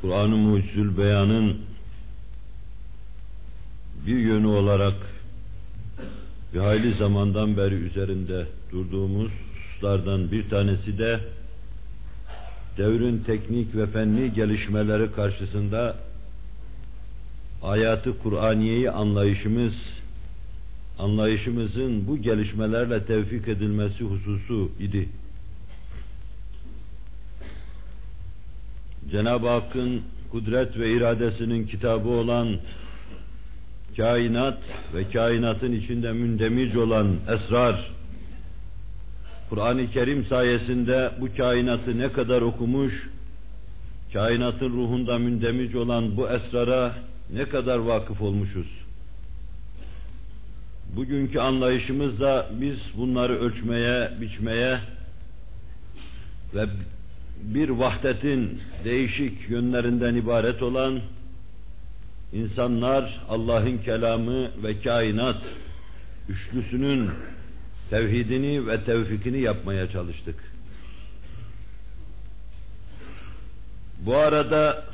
Kur'an-ı Mucizül Beyan'ın bir yönü olarak bir hayli zamandan beri üzerinde durduğumuz hususlardan bir tanesi de devrin teknik ve fenli gelişmeleri karşısında hayatı Kur'aniyeyi anlayışımız, anlayışımızın bu gelişmelerle tevfik edilmesi hususu idi. Cenab-ı Hakk'ın kudret ve iradesinin kitabı olan kainat ve kainatın içinde mündemic olan esrar, Kur'an-ı Kerim sayesinde bu kainatı ne kadar okumuş, kainatın ruhunda mündemic olan bu esrara ne kadar vakıf olmuşuz. Bugünkü anlayışımızda biz bunları ölçmeye, biçmeye ve bir vahdetin değişik yönlerinden ibaret olan insanlar Allah'ın kelamı ve kainat üçlüsünün tevhidini ve tevfikini yapmaya çalıştık. Bu arada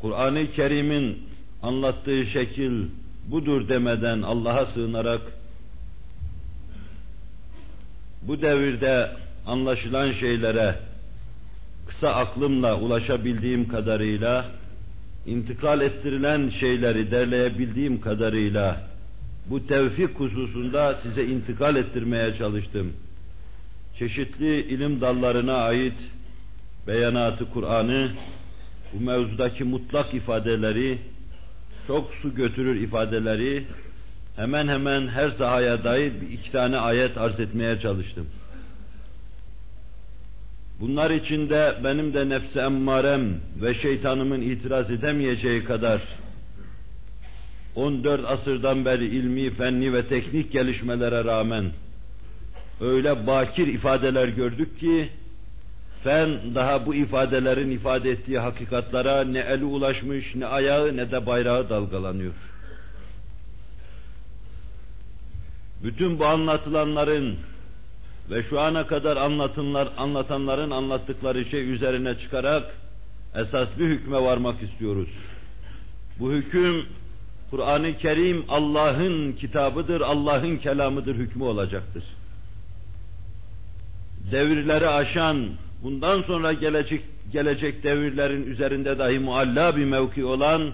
Kur'an-ı Kerim'in anlattığı şekil budur demeden Allah'a sığınarak bu devirde anlaşılan şeylere kısa aklımla ulaşabildiğim kadarıyla intikal ettirilen şeyleri derleyebildiğim kadarıyla bu tevfik hususunda size intikal ettirmeye çalıştım. Çeşitli ilim dallarına ait beyanatı Kur'an'ı, bu mevzudaki mutlak ifadeleri, çok su götürür ifadeleri, hemen hemen her sahaya dair iki tane ayet arz etmeye çalıştım. Bunlar içinde benim de nefse emmarem ve şeytanımın itiraz edemeyeceği kadar 14 asırdan beri ilmi, fenni ve teknik gelişmelere rağmen öyle bakir ifadeler gördük ki fen daha bu ifadelerin ifade ettiği hakikatlara ne eli ulaşmış, ne ayağı ne de bayrağı dalgalanıyor. Bütün bu anlatılanların ve şu ana kadar anlatınlar, anlatanların anlattıkları şey üzerine çıkarak esas bir hükme varmak istiyoruz. Bu hüküm Kur'an-ı Kerim Allah'ın kitabıdır, Allah'ın kelamıdır hükmü olacaktır. Devirleri aşan, bundan sonra gelecek gelecek devirlerin üzerinde dahi mualla bir mevki olan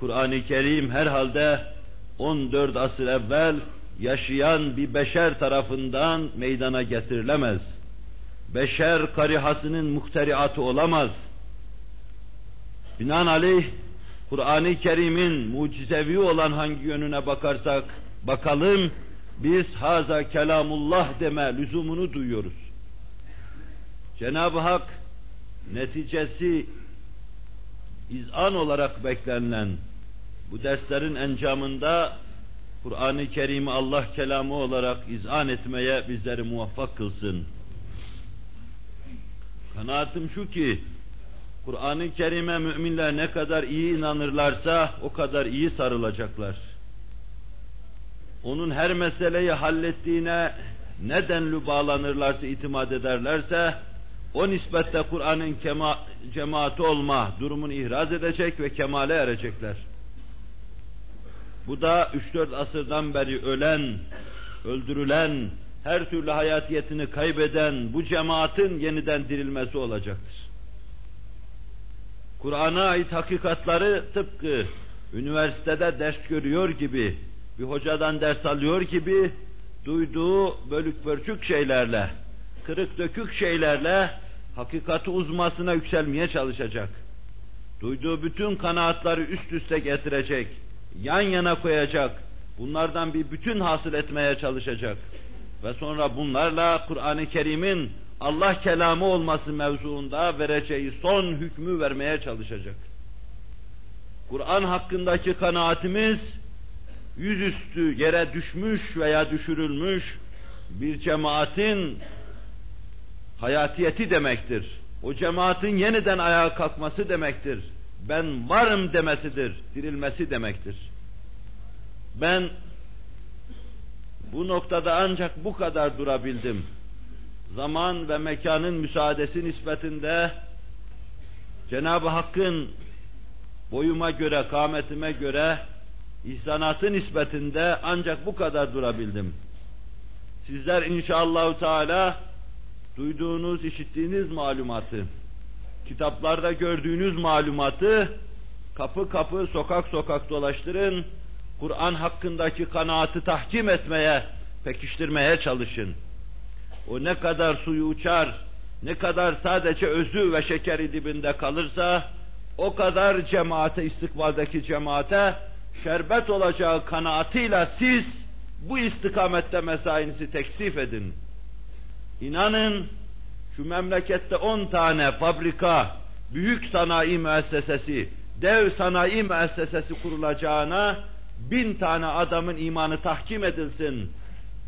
Kur'an-ı Kerim herhalde 14 asır evvel yaşayan bir beşer tarafından meydana getirilemez. Beşer karihasının muhteriatı olamaz. Binaenaleyh Kur'an-ı Kerim'in mucizevi olan hangi yönüne bakarsak bakalım biz haza kelamullah deme lüzumunu duyuyoruz. Cenab-ı Hak neticesi izan olarak beklenilen bu derslerin encamında Kur'an-ı Kerim'i Allah kelamı olarak izan etmeye bizleri muvaffak kılsın. Kanaatim şu ki, Kur'an-ı Kerim'e müminler ne kadar iyi inanırlarsa o kadar iyi sarılacaklar. Onun her meseleyi hallettiğine ne denli bağlanırlarsa, itimat ederlerse, o nispette Kur'an'ın cemaati olma durumunu ihraz edecek ve kemale erecekler. Bu da 3-4 asırdan beri ölen, öldürülen, her türlü hayatiyetini kaybeden bu cemaatin yeniden dirilmesi olacaktır. Kur'an'a ait hakikatları tıpkı üniversitede ders görüyor gibi, bir hocadan ders alıyor gibi, duyduğu bölük pörçük şeylerle, kırık dökük şeylerle hakikati uzmasına yükselmeye çalışacak. Duyduğu bütün kanaatları üst üste getirecek, yan yana koyacak, bunlardan bir bütün hasıl etmeye çalışacak. Ve sonra bunlarla Kur'an-ı Kerim'in Allah kelamı olması mevzuunda vereceği son hükmü vermeye çalışacak. Kur'an hakkındaki kanaatimiz yüzüstü yere düşmüş veya düşürülmüş bir cemaatin hayatiyeti demektir. O cemaatin yeniden ayağa kalkması demektir. Ben varım demesidir, dirilmesi demektir. Ben bu noktada ancak bu kadar durabildim zaman ve mekanın müsaadesi nispetinde Cenab-ı Hakk'ın boyuma göre, kâmetime göre ihsanatı nispetinde ancak bu kadar durabildim. Sizler inşallah Teala duyduğunuz, işittiğiniz malumatı, kitaplarda gördüğünüz malumatı kapı kapı, sokak sokak dolaştırın, Kur'an hakkındaki kanaatı tahkim etmeye, pekiştirmeye çalışın. O ne kadar suyu uçar, ne kadar sadece özü ve şekeri dibinde kalırsa, o kadar cemaate, istikbaldeki cemaate şerbet olacağı kanaatıyla siz bu istikamette mesainizi teksif edin. İnanın şu memlekette on tane fabrika, büyük sanayi müessesesi, dev sanayi müessesesi kurulacağına bin tane adamın imanı tahkim edilsin.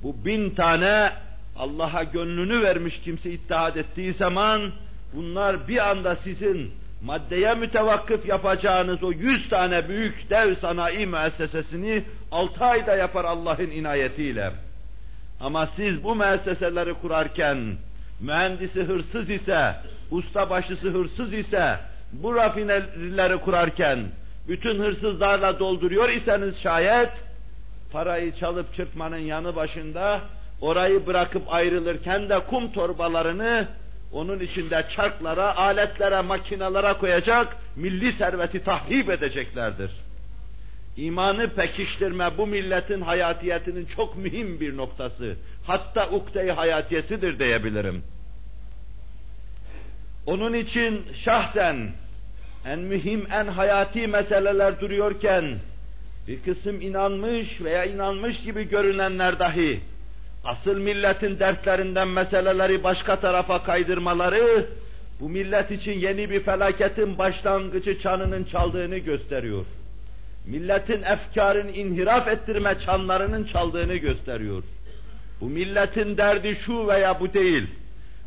Bu bin tane Allah'a gönlünü vermiş kimse ittihad ettiği zaman bunlar bir anda sizin maddeye mütevakkıf yapacağınız o yüz tane büyük dev sanayi müessesesini altı ayda yapar Allah'ın inayetiyle. Ama siz bu müesseseleri kurarken mühendisi hırsız ise, usta başısı hırsız ise, bu rafinerileri kurarken bütün hırsızlarla dolduruyor iseniz şayet, parayı çalıp çırpmanın yanı başında, orayı bırakıp ayrılırken de kum torbalarını onun içinde çarklara, aletlere, makinalara koyacak, milli serveti tahrip edeceklerdir. İmanı pekiştirme bu milletin hayatiyetinin çok mühim bir noktası. Hatta ukde-i hayatiyesidir diyebilirim. Onun için şahsen en mühim, en hayati meseleler duruyorken bir kısım inanmış veya inanmış gibi görünenler dahi asıl milletin dertlerinden meseleleri başka tarafa kaydırmaları bu millet için yeni bir felaketin başlangıcı çanının çaldığını gösteriyor. Milletin efkarını inhiraf ettirme çanlarının çaldığını gösteriyor. Bu milletin derdi şu veya bu değil.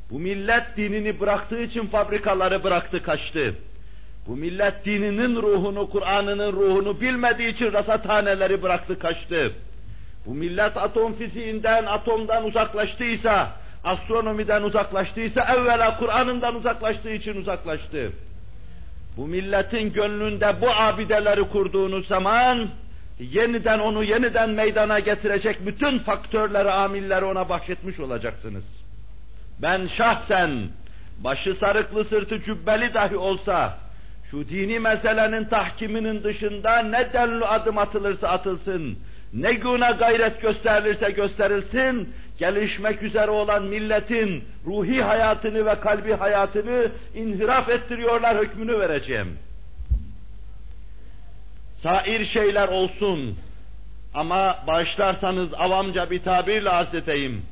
Bu millet dinini bıraktığı için fabrikaları bıraktı kaçtı. Bu millet dininin ruhunu, Kur'an'ının ruhunu bilmediği için rasathaneleri bıraktı kaçtı. Bu millet atom fiziğinden, atomdan uzaklaştıysa, astronomiden uzaklaştıysa, evvela Kur'an'ından uzaklaştığı için uzaklaştı. Bu milletin gönlünde bu abideleri kurduğunuz zaman, yeniden onu yeniden meydana getirecek bütün faktörleri, amilleri ona bahşetmiş olacaksınız. Ben şahsen, başı sarıklı sırtı cübbeli dahi olsa, şu dini meselenin tahkiminin dışında ne denli adım atılırsa atılsın, ne güne gayret gösterilirse gösterilsin, gelişmek üzere olan milletin ruhi hayatını ve kalbi hayatını inhiraf ettiriyorlar hükmünü vereceğim. Sair şeyler olsun ama bağışlarsanız avamca bir tabirle arz edeyim.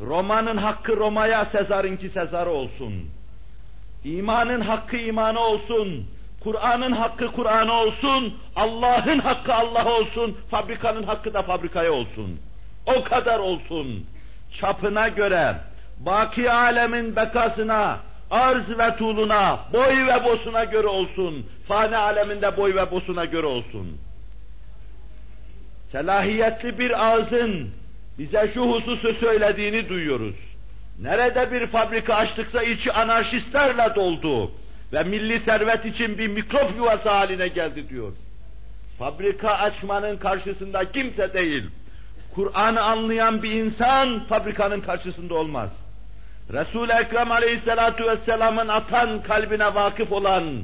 Roma'nın hakkı Roma'ya, Sezar'ınki Sezar'a olsun. İmanın hakkı imanı olsun. Kur'an'ın hakkı Kur'an'a olsun, Allah'ın hakkı Allah olsun, fabrikanın hakkı da fabrikaya olsun. O kadar olsun. Çapına göre, baki alemin bekasına, arz ve tuğluna, boy ve bosuna göre olsun. Fani aleminde boy ve bosuna göre olsun. Selahiyetli bir ağzın bize şu hususu söylediğini duyuyoruz. Nerede bir fabrika açtıksa içi anarşistlerle doldu ve milli servet için bir mikrop yuvası haline geldi diyor. Fabrika açmanın karşısında kimse değil. Kur'an'ı anlayan bir insan fabrikanın karşısında olmaz. Resul-i Ekrem Aleyhisselatü Vesselam'ın atan kalbine vakıf olan,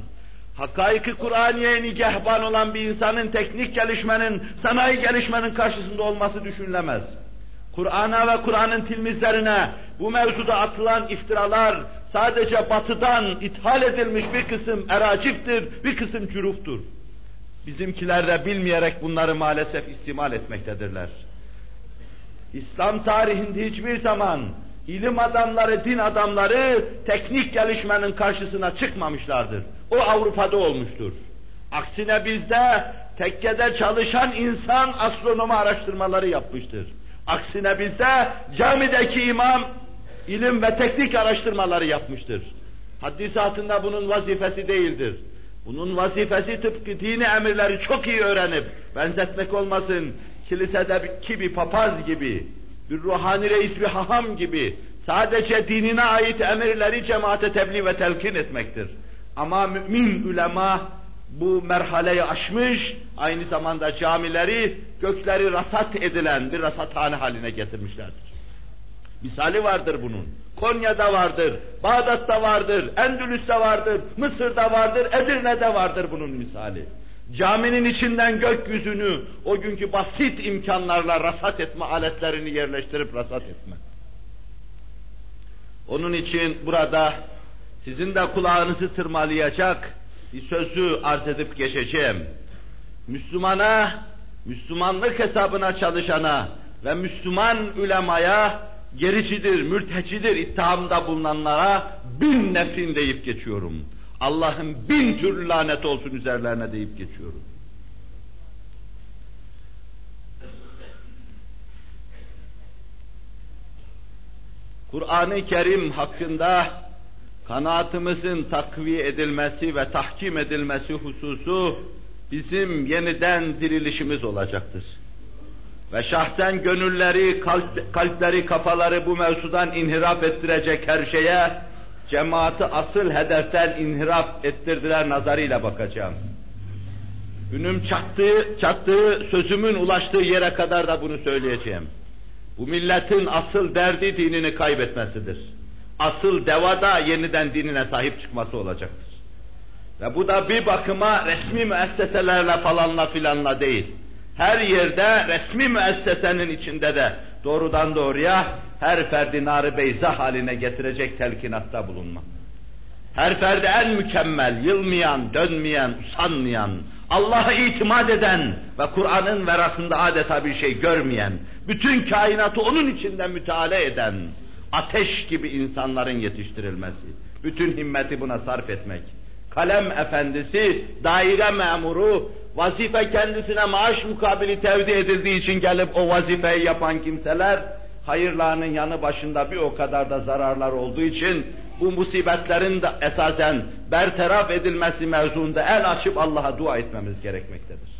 hakaiki Kur'aniye nigehban olan bir insanın teknik gelişmenin, sanayi gelişmenin karşısında olması düşünülemez. Kur'an'a ve Kur'an'ın tilmizlerine bu mevzuda atılan iftiralar sadece batıdan ithal edilmiş bir kısım eraciptir, bir kısım cüruftur. Bizimkiler de bilmeyerek bunları maalesef istimal etmektedirler. İslam tarihinde hiçbir zaman ilim adamları, din adamları teknik gelişmenin karşısına çıkmamışlardır. O Avrupa'da olmuştur. Aksine bizde tekkede çalışan insan astronomi araştırmaları yapmıştır. Aksine bizde camideki imam ilim ve teknik araştırmaları yapmıştır. Haddisatında bunun vazifesi değildir. Bunun vazifesi tıpkı dini emirleri çok iyi öğrenip, benzetmek olmasın, kilisedeki bir papaz gibi, bir ruhani reis bir haham gibi, sadece dinine ait emirleri cemaate tebliğ ve telkin etmektir. Ama mümin ulema bu merhaleyi aşmış, aynı zamanda camileri, gökleri rasat edilen bir rasathane haline getirmişlerdir. Misali vardır bunun. Konya'da vardır, Bağdat'ta vardır, Endülüs'te vardır, Mısır'da vardır, Edirne'de vardır bunun misali. Caminin içinden gökyüzünü o günkü basit imkanlarla rasat etme aletlerini yerleştirip rasat etme. Onun için burada sizin de kulağınızı tırmalayacak bir sözü arz edip geçeceğim. Müslümana, Müslümanlık hesabına çalışana ve Müslüman ulemaya gericidir, mürtecidir ittihamda bulunanlara bin nefrin deyip geçiyorum. Allah'ın bin türlü lanet olsun üzerlerine deyip geçiyorum. Kur'an-ı Kerim hakkında kanaatimizin takviye edilmesi ve tahkim edilmesi hususu bizim yeniden dirilişimiz olacaktır. Ve şahsen gönülleri, kalp, kalpleri, kafaları bu mevzudan inhiraf ettirecek her şeye cemaati asıl hedeften inhiraf ettirdiler nazarıyla bakacağım. Günüm çattığı, çattığı, sözümün ulaştığı yere kadar da bunu söyleyeceğim. Bu milletin asıl derdi dinini kaybetmesidir. Asıl devada yeniden dinine sahip çıkması olacaktır. Ve bu da bir bakıma resmi müesseselerle falanla filanla değil. Her yerde resmi müessesenin içinde de doğrudan doğruya her ferdi nar beyza haline getirecek telkinatta bulunma. Her ferdi en mükemmel, yılmayan, dönmeyen, usanmayan, Allah'a itimat eden ve Kur'an'ın verasında adeta bir şey görmeyen, bütün kainatı onun içinde müteala eden, ateş gibi insanların yetiştirilmesi, bütün himmeti buna sarf etmek. Kalem efendisi, daire memuru, vazife kendisine maaş mukabili tevdi edildiği için gelip o vazifeyi yapan kimseler, hayırlarının yanı başında bir o kadar da zararlar olduğu için bu musibetlerin de esasen bertaraf edilmesi mevzuunda el açıp Allah'a dua etmemiz gerekmektedir.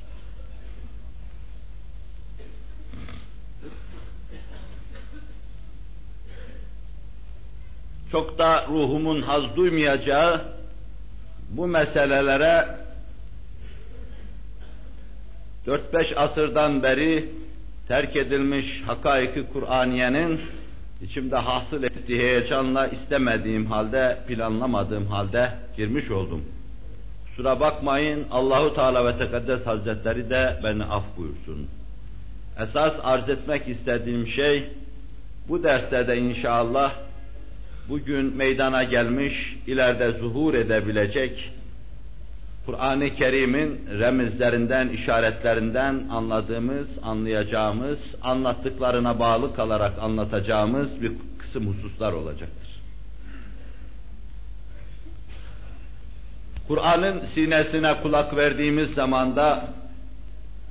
Çok da ruhumun haz duymayacağı bu meselelere 4-5 asırdan beri terk edilmiş hakaiki Kur'aniyenin içimde hasıl ettiği heyecanla istemediğim halde, planlamadığım halde girmiş oldum. Kusura bakmayın, Allahu Teala ve Tekaddes Hazretleri de beni af buyursun. Esas arz etmek istediğim şey, bu derste de inşallah bugün meydana gelmiş, ileride zuhur edebilecek Kur'an-ı Kerim'in remizlerinden, işaretlerinden anladığımız, anlayacağımız, anlattıklarına bağlı kalarak anlatacağımız bir kısım hususlar olacaktır. Kur'an'ın sinesine kulak verdiğimiz zamanda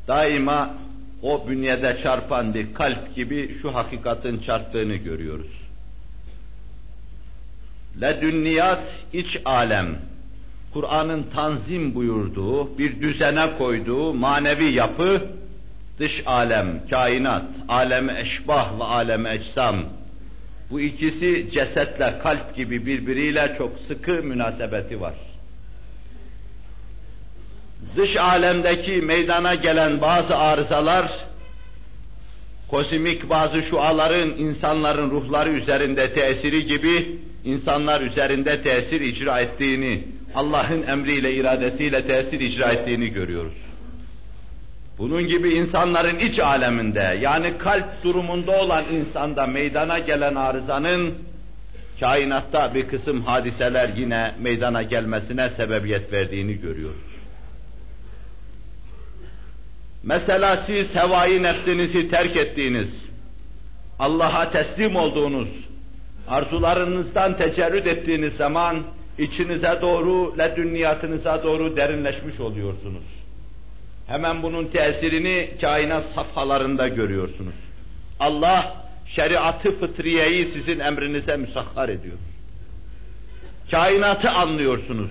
daima o bünyede çarpan bir kalp gibi şu hakikatin çarptığını görüyoruz. Ledünniyat iç alem, Kur'an'ın tanzim buyurduğu, bir düzene koyduğu manevi yapı, dış alem, kainat, alem eşbah ve alem ecsam, bu ikisi cesetle kalp gibi birbiriyle çok sıkı münasebeti var. Dış alemdeki meydana gelen bazı arızalar, kozmik bazı şuaların insanların ruhları üzerinde tesiri gibi insanlar üzerinde tesir icra ettiğini Allah'ın emriyle, iradesiyle tesir icra ettiğini görüyoruz. Bunun gibi insanların iç aleminde, yani kalp durumunda olan insanda meydana gelen arızanın, kainatta bir kısım hadiseler yine meydana gelmesine sebebiyet verdiğini görüyoruz. Mesela siz hevai nefsinizi terk ettiğiniz, Allah'a teslim olduğunuz, arzularınızdan tecerrüt ettiğiniz zaman, içinize doğru, ledünniyatınıza doğru derinleşmiş oluyorsunuz. Hemen bunun tesirini kainat safhalarında görüyorsunuz. Allah şeriatı fıtriyeyi sizin emrinize müsahhar ediyor. Kainatı anlıyorsunuz.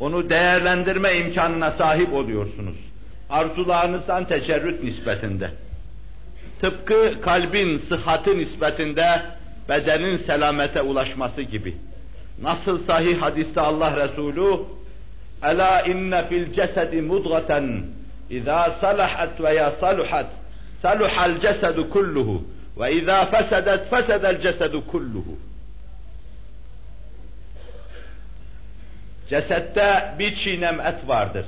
Onu değerlendirme imkanına sahip oluyorsunuz. Arzularınızdan tecerrüt nispetinde. Tıpkı kalbin sıhhati nispetinde bedenin selamete ulaşması gibi Nasıl sahih hadiste Allah Resulü Ela inne fil cesedi mudgaten İzâ salahat veya saluhat saluhal cesedu kulluhu ve izâ fesedet fesedel cesedu kulluhu. Cesette bir çiğnem et vardır.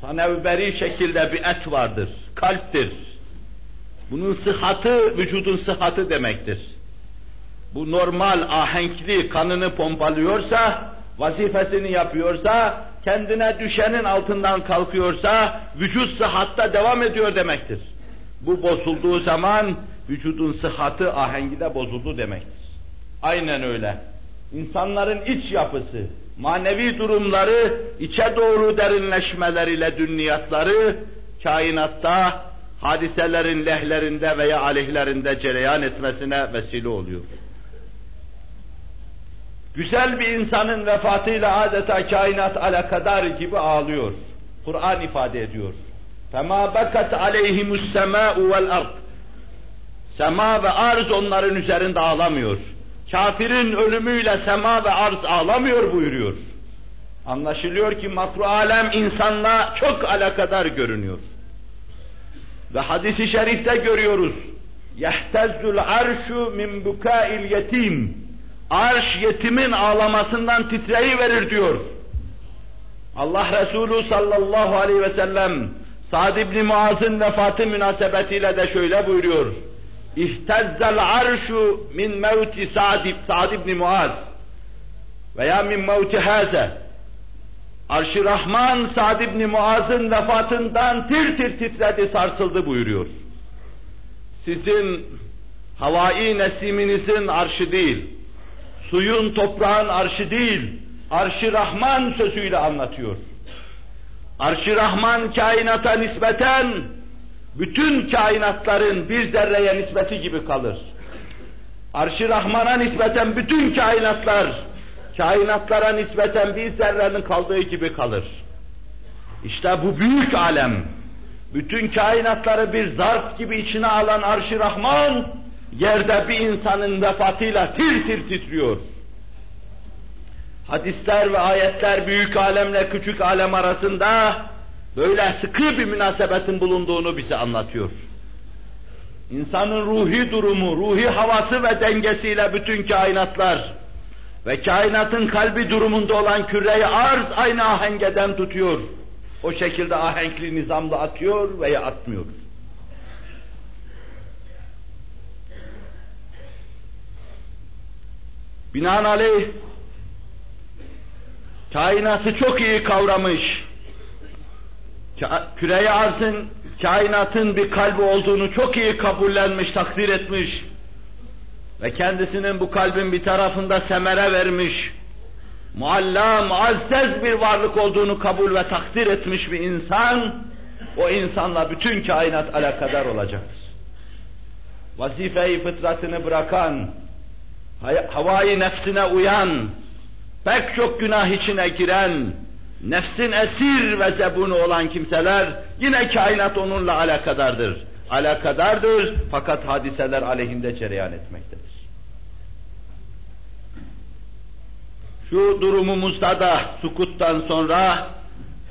Sanevberi şekilde bir et vardır. Kalptir. Bunun sıhhatı vücudun sıhhatı demektir. Bu normal ahenkli kanını pompalıyorsa, vazifesini yapıyorsa, kendine düşenin altından kalkıyorsa, vücut sıhhatta devam ediyor demektir. Bu bozulduğu zaman vücudun sıhhatı ahengi de bozuldu demektir. Aynen öyle. İnsanların iç yapısı, manevi durumları, içe doğru derinleşmeleriyle dünniyatları, kainatta hadiselerin lehlerinde veya aleyhlerinde cereyan etmesine vesile oluyor. Güzel bir insanın vefatıyla adeta kainat alakadar gibi ağlıyor. Kur'an ifade ediyor. فَمَا بَكَتْ عَلَيْهِمُ السَّمَاءُ وَالْأَرْضِ Sema ve arz onların üzerinde ağlamıyor. Kafirin ölümüyle sema ve arz ağlamıyor buyuruyor. Anlaşılıyor ki makru alem insanla çok alakadar görünüyor. Ve hadisi şerifte görüyoruz. Yehtezzul arşu min bukail yetim. Arş yetimin ağlamasından titreyi verir diyor. Allah Resulü sallallahu aleyhi ve sellem Sa'd ibn Muaz'ın vefatı münasebetiyle de şöyle buyuruyor. İhtezzel arşu min mevti Sa'd, Sa'd ibn Muaz veya min mevti haze. Arş-ı Rahman Sa'd ibn Muaz'ın vefatından tir tir titredi, sarsıldı buyuruyor. Sizin havai nesiminizin arşı değil, suyun toprağın arşı değil, Arş-ı Rahman sözüyle anlatıyor. Arş-ı Rahman kainata nispeten bütün kainatların bir zerreye nispeti gibi kalır. Arş-ı Rahman'a nispeten bütün kainatlar, kainatlara nispeten bir zerrenin kaldığı gibi kalır. İşte bu büyük alem, bütün kainatları bir zarf gibi içine alan Arş-ı Rahman, yerde bir insanın vefatıyla tir tir titriyor. Hadisler ve ayetler büyük alemle küçük alem arasında böyle sıkı bir münasebetin bulunduğunu bize anlatıyor. İnsanın ruhi durumu, ruhi havası ve dengesiyle bütün kainatlar ve kainatın kalbi durumunda olan küreyi arz aynı ahengeden tutuyor. O şekilde ahenkli nizamda atıyor veya atmıyor. Binaenaleyh kainatı çok iyi kavramış, küre arzın, kainatın bir kalbi olduğunu çok iyi kabullenmiş, takdir etmiş. Ve kendisinin bu kalbin bir tarafında semere vermiş, mualla, muazzez bir varlık olduğunu kabul ve takdir etmiş bir insan, o insanla bütün kainat alakadar olacaktır. Vazifeyi fıtratını bırakan, havai nefsine uyan, pek çok günah içine giren, nefsin esir ve zebunu olan kimseler yine kainat onunla alakadardır. Alakadardır fakat hadiseler aleyhinde cereyan etmektedir. Şu durumumuzda da sukuttan sonra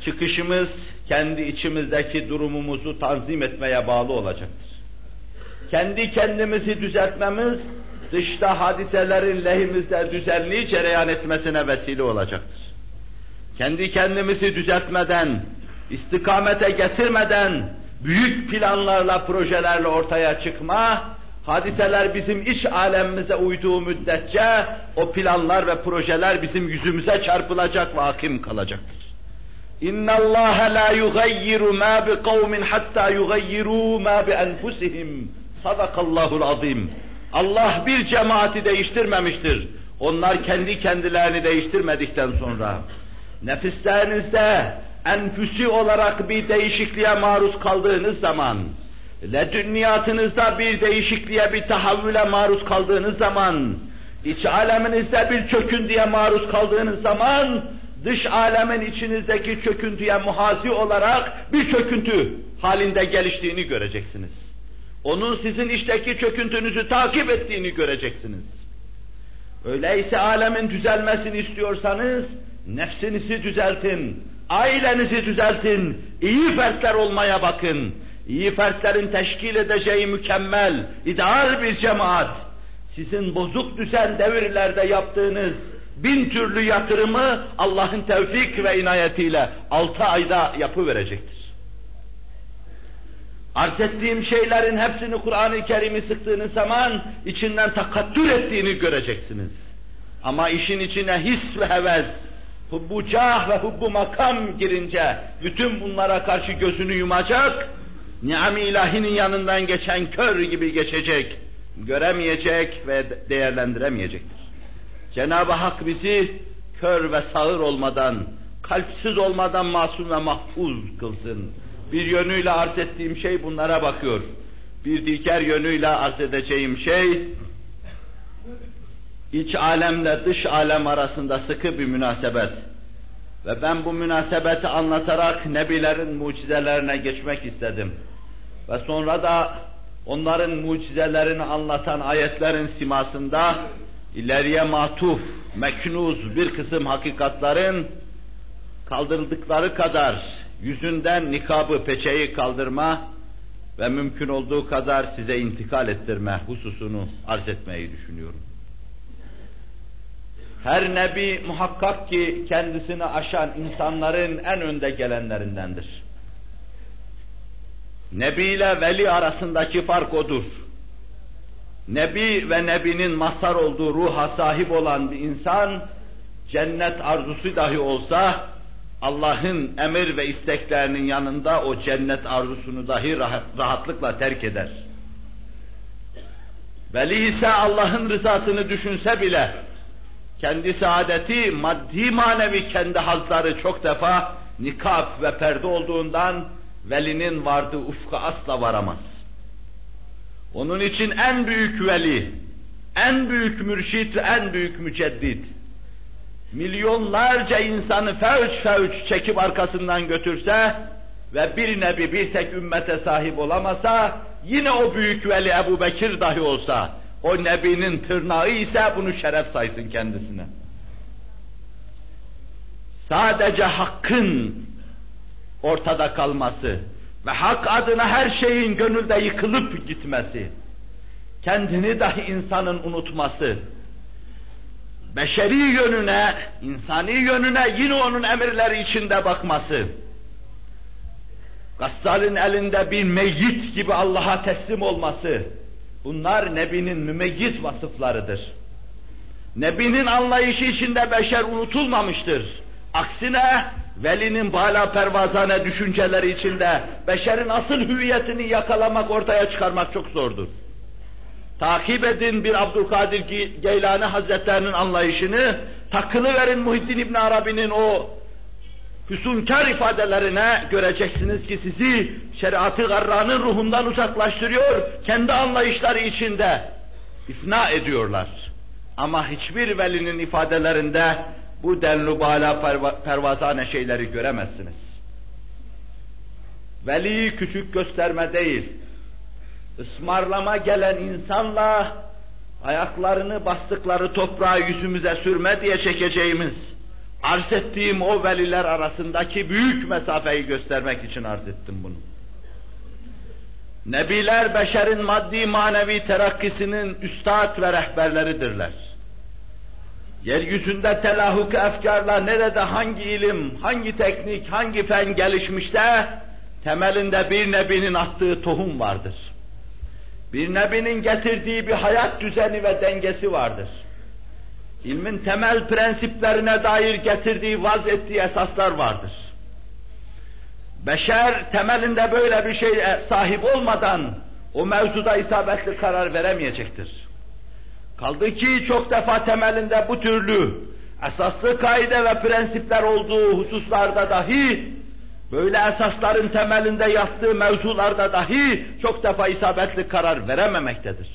çıkışımız kendi içimizdeki durumumuzu tanzim etmeye bağlı olacaktır. Kendi kendimizi düzeltmemiz dışta hadiselerin lehimizde düzenli cereyan etmesine vesile olacaktır. Kendi kendimizi düzeltmeden, istikamete getirmeden, büyük planlarla, projelerle ortaya çıkma, hadiseler bizim iç alemimize uyduğu müddetçe o planlar ve projeler bizim yüzümüze çarpılacak ve hakim kalacaktır. İnna Allah la yugayyiru ma bi kavmin hatta yugayyiru ma bi enfusihim. Sadakallahul. Allah bir cemaati değiştirmemiştir. Onlar kendi kendilerini değiştirmedikten sonra nefislerinizde enfüsi olarak bir değişikliğe maruz kaldığınız zaman, ledünniyatınızda bir değişikliğe, bir tahavvüle maruz kaldığınız zaman, iç aleminizde bir çöküntüye maruz kaldığınız zaman, dış alemin içinizdeki çöküntüye muhazi olarak bir çöküntü halinde geliştiğini göreceksiniz. Onun sizin işteki çöküntünüzü takip ettiğini göreceksiniz. Öyleyse alemin düzelmesini istiyorsanız nefsinizi düzeltin, ailenizi düzeltin, iyi fertler olmaya bakın. İyi fertlerin teşkil edeceği mükemmel, ideal bir cemaat, sizin bozuk düzen devirlerde yaptığınız bin türlü yatırımı Allah'ın tevfik ve inayetiyle altı ayda yapı verecektir. Arz ettiğim şeylerin hepsini Kur'an-ı Kerim'i sıktığınız zaman içinden takattür ettiğini göreceksiniz. Ama işin içine his ve heves, hubbu cah ve hubbu makam girince bütün bunlara karşı gözünü yumacak, ni'am-ı ilahinin yanından geçen kör gibi geçecek, göremeyecek ve değerlendiremeyecektir. Cenab-ı Hak bizi kör ve sağır olmadan, kalpsiz olmadan masum ve mahfuz kılsın. Bir yönüyle arz ettiğim şey bunlara bakıyor. Bir diğer yönüyle arz edeceğim şey, iç alemle dış alem arasında sıkı bir münasebet. Ve ben bu münasebeti anlatarak Nebilerin mucizelerine geçmek istedim. Ve sonra da onların mucizelerini anlatan ayetlerin simasında ileriye matuf, meknuz bir kısım hakikatların kaldırıldıkları kadar yüzünden nikabı, peçeyi kaldırma ve mümkün olduğu kadar size intikal ettirme hususunu arz etmeyi düşünüyorum. Her nebi muhakkak ki kendisini aşan insanların en önde gelenlerindendir. Nebi ile veli arasındaki fark odur. Nebi ve nebinin mazhar olduğu ruha sahip olan bir insan, cennet arzusu dahi olsa, Allah'ın emir ve isteklerinin yanında o cennet arzusunu dahi rahatlıkla terk eder. Veli ise Allah'ın rızasını düşünse bile, kendi saadeti, maddi manevi kendi hazları çok defa nikap ve perde olduğundan, velinin vardığı ufka asla varamaz. Onun için en büyük veli, en büyük mürşit en büyük müceddit, milyonlarca insanı fevç fevç çekip arkasından götürse ve bir nebi bir tek ümmete sahip olamasa, yine o büyük veli Ebu Bekir dahi olsa, o nebinin tırnağı ise bunu şeref saysın kendisine. Sadece hakkın ortada kalması ve hak adına her şeyin gönülde yıkılıp gitmesi, kendini dahi insanın unutması, beşeri yönüne, insani yönüne yine onun emirleri içinde bakması, Gassal'in elinde bir meyyit gibi Allah'a teslim olması, bunlar Nebi'nin mümeyyiz vasıflarıdır. Nebi'nin anlayışı içinde beşer unutulmamıştır. Aksine velinin bala pervazane düşünceleri içinde beşerin asıl hüviyetini yakalamak, ortaya çıkarmak çok zordur. Takip edin bir Abdülkadir Geylani Hazretlerinin anlayışını, takılı verin Muhittin İbn Arabi'nin o füsunkar ifadelerine göreceksiniz ki sizi şeriatı garranın ruhundan uzaklaştırıyor, kendi anlayışları içinde ifna ediyorlar. Ama hiçbir velinin ifadelerinde bu denli bala pervazane şeyleri göremezsiniz. Veliyi küçük gösterme değil, ısmarlama gelen insanla ayaklarını bastıkları toprağı yüzümüze sürme diye çekeceğimiz, arz ettiğim o veliler arasındaki büyük mesafeyi göstermek için arz ettim bunu. Nebiler beşerin maddi manevi terakkisinin üstad ve rehberleridirler. Yeryüzünde telahuk efkarla nerede hangi ilim, hangi teknik, hangi fen gelişmişse temelinde bir nebinin attığı tohum vardır. Bir nebinin getirdiği bir hayat düzeni ve dengesi vardır. İlmin temel prensiplerine dair getirdiği, vaz ettiği esaslar vardır. Beşer temelinde böyle bir şey sahip olmadan o mevzuda isabetli karar veremeyecektir. Kaldı ki çok defa temelinde bu türlü esaslı kaide ve prensipler olduğu hususlarda dahi, böyle esasların temelinde yattığı mevzularda dahi çok defa isabetli karar verememektedir.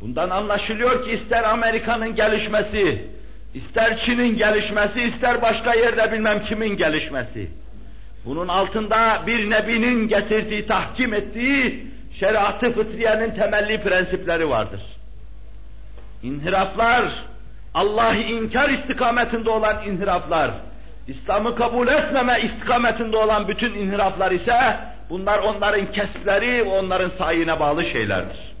Bundan anlaşılıyor ki ister Amerika'nın gelişmesi, ister Çin'in gelişmesi, ister başka yerde bilmem kimin gelişmesi, bunun altında bir nebinin getirdiği, tahkim ettiği şeriatı fıtriyenin temelli prensipleri vardır. İnhiraflar, Allah'ı inkar istikametinde olan inhiraflar, İslam'ı kabul etmeme istikametinde olan bütün inhiraflar ise bunlar onların kespleri, onların sayine bağlı şeylerdir.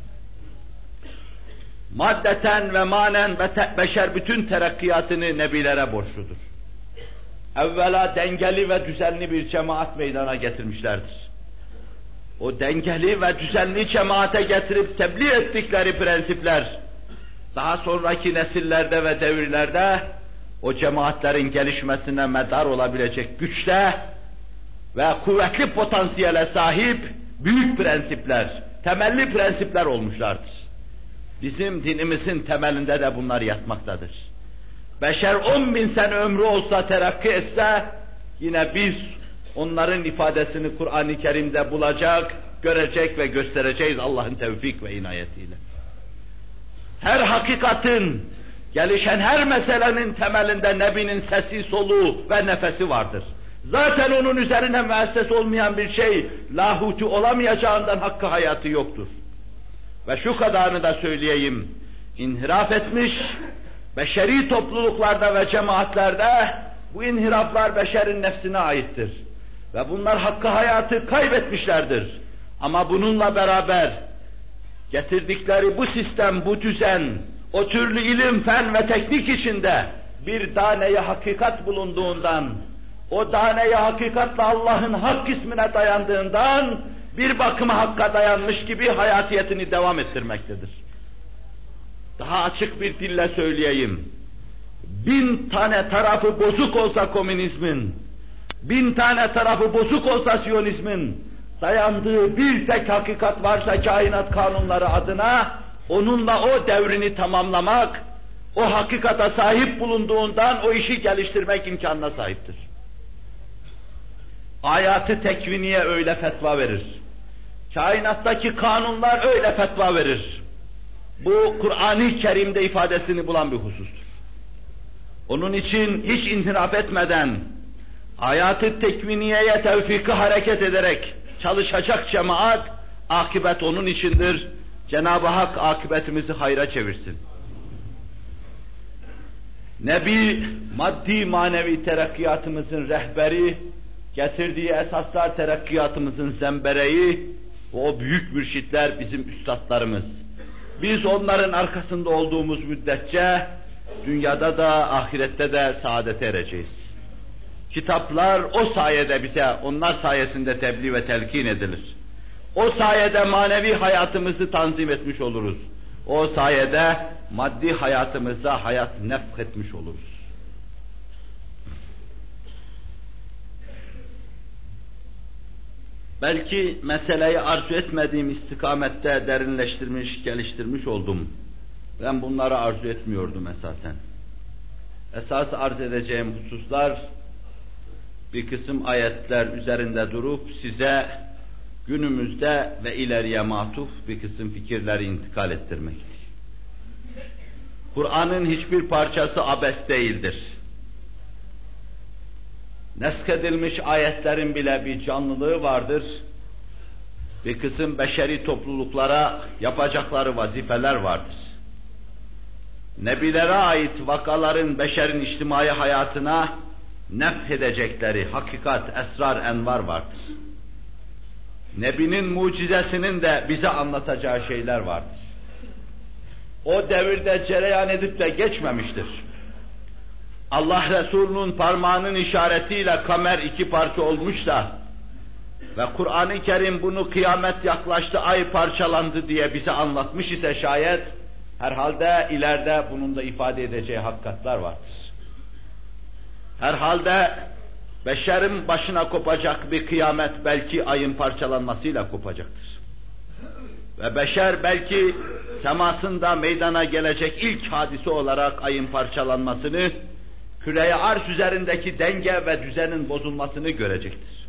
Maddeten ve manen ve beşer bütün terakkiyatını nebilere borçludur. Evvela dengeli ve düzenli bir cemaat meydana getirmişlerdir. O dengeli ve düzenli cemaate getirip tebliğ ettikleri prensipler, daha sonraki nesillerde ve devirlerde o cemaatlerin gelişmesine medar olabilecek güçte ve kuvvetli potansiyele sahip büyük prensipler, temelli prensipler olmuşlardır. Bizim dinimizin temelinde de bunlar yatmaktadır. Beşer on bin sene ömrü olsa terakki etse, yine biz onların ifadesini Kur'an-ı Kerim'de bulacak, görecek ve göstereceğiz Allah'ın tevfik ve inayetiyle. Her hakikatin, gelişen her meselenin temelinde Nebinin sesi, soluğu ve nefesi vardır. Zaten onun üzerine müesses olmayan bir şey, lahutu olamayacağından hakkı hayatı yoktur. Ve şu kadarını da söyleyeyim, inhiraf etmiş, beşeri topluluklarda ve cemaatlerde bu inhiraflar beşerin nefsine aittir. Ve bunlar hakkı hayatı kaybetmişlerdir. Ama bununla beraber getirdikleri bu sistem, bu düzen, o türlü ilim, fen ve teknik içinde bir taneye hakikat bulunduğundan, o taneye hakikatla Allah'ın hak ismine dayandığından, bir bakıma hakka dayanmış gibi hayatiyetini devam ettirmektedir. Daha açık bir dille söyleyeyim. Bin tane tarafı bozuk olsa komünizmin, bin tane tarafı bozuk olsa siyonizmin, dayandığı bir tek hakikat varsa kainat kanunları adına, onunla o devrini tamamlamak, o hakikata sahip bulunduğundan o işi geliştirmek imkanına sahiptir. Ayatı tekviniye öyle fetva verir. Kainattaki kanunlar öyle fetva verir. Bu Kur'an-ı Kerim'de ifadesini bulan bir husustur. Onun için hiç inhiraf etmeden, hayatı tekviniyeye tevfiki hareket ederek çalışacak cemaat, akibet onun içindir. Cenab-ı Hak akıbetimizi hayra çevirsin. Nebi, maddi manevi terakkiyatımızın rehberi, getirdiği esaslar terakkiyatımızın zembereği, o büyük mürşitler bizim üstadlarımız. Biz onların arkasında olduğumuz müddetçe, dünyada da ahirette de saadete ereceğiz. Kitaplar o sayede bize, onlar sayesinde tebliğ ve telkin edilir. O sayede manevi hayatımızı tanzim etmiş oluruz. O sayede maddi hayatımıza hayat nefhetmiş oluruz. Belki meseleyi arzu etmediğim istikamette derinleştirmiş, geliştirmiş oldum. Ben bunları arzu etmiyordum esasen. Esas arz edeceğim hususlar, bir kısım ayetler üzerinde durup size günümüzde ve ileriye matuf bir kısım fikirleri intikal ettirmektir. Kur'an'ın hiçbir parçası abes değildir. Neskedilmiş ayetlerin bile bir canlılığı vardır. Bir kısım beşeri topluluklara yapacakları vazifeler vardır. Nebilere ait vakaların beşerin içtimai hayatına nef edecekleri hakikat, esrar, envar vardır. Nebinin mucizesinin de bize anlatacağı şeyler vardır. O devirde cereyan edip de geçmemiştir. Allah Resulü'nün parmağının işaretiyle kamer iki parça olmuş da ve Kur'an-ı Kerim bunu kıyamet yaklaştı, ay parçalandı diye bize anlatmış ise şayet, herhalde ileride bunun da ifade edeceği hakikatler vardır. Herhalde beşerin başına kopacak bir kıyamet belki ayın parçalanmasıyla kopacaktır. Ve beşer belki semasında meydana gelecek ilk hadise olarak ayın parçalanmasını, küreye arş üzerindeki denge ve düzenin bozulmasını görecektir.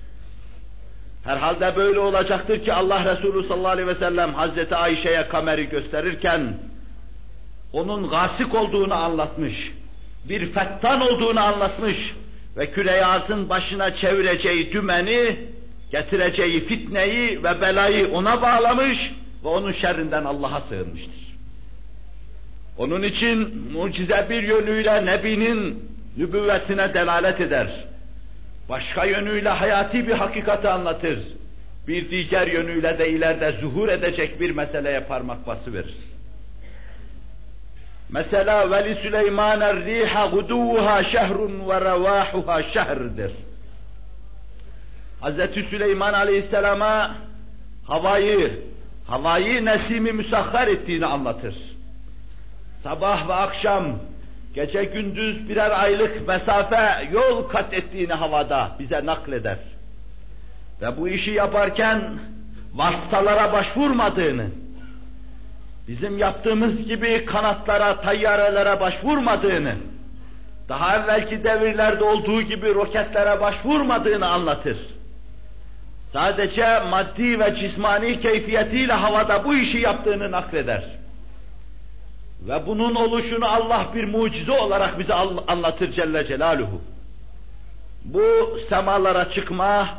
Herhalde böyle olacaktır ki Allah Resulü sallallahu aleyhi ve sellem Hazreti Ayşe'ye kameri gösterirken onun gasik olduğunu anlatmış, bir fettan olduğunu anlatmış ve küre arzın başına çevireceği dümeni, getireceği fitneyi ve belayı ona bağlamış ve onun şerrinden Allah'a sığınmıştır. Onun için mucize bir yönüyle Nebi'nin nübüvvetine delalet eder. Başka yönüyle hayati bir hakikati anlatır. Bir diğer yönüyle de ileride zuhur edecek bir meseleye parmak bası verir. Mesela veli Süleyman er-riha guduha şehrun ve revahuha şehrdir. Hz. Süleyman Aleyhisselam'a havayı, havayı nesimi müsahhar ettiğini anlatır. Sabah ve akşam, gece gündüz birer aylık mesafe yol kat ettiğini havada bize nakleder. Ve bu işi yaparken vasıtalara başvurmadığını, bizim yaptığımız gibi kanatlara, tayyarelere başvurmadığını, daha evvelki devirlerde olduğu gibi roketlere başvurmadığını anlatır. Sadece maddi ve cismani keyfiyetiyle havada bu işi yaptığını nakleder. Ve bunun oluşunu Allah bir mucize olarak bize anlatır Celle Celaluhu. Bu semalara çıkma,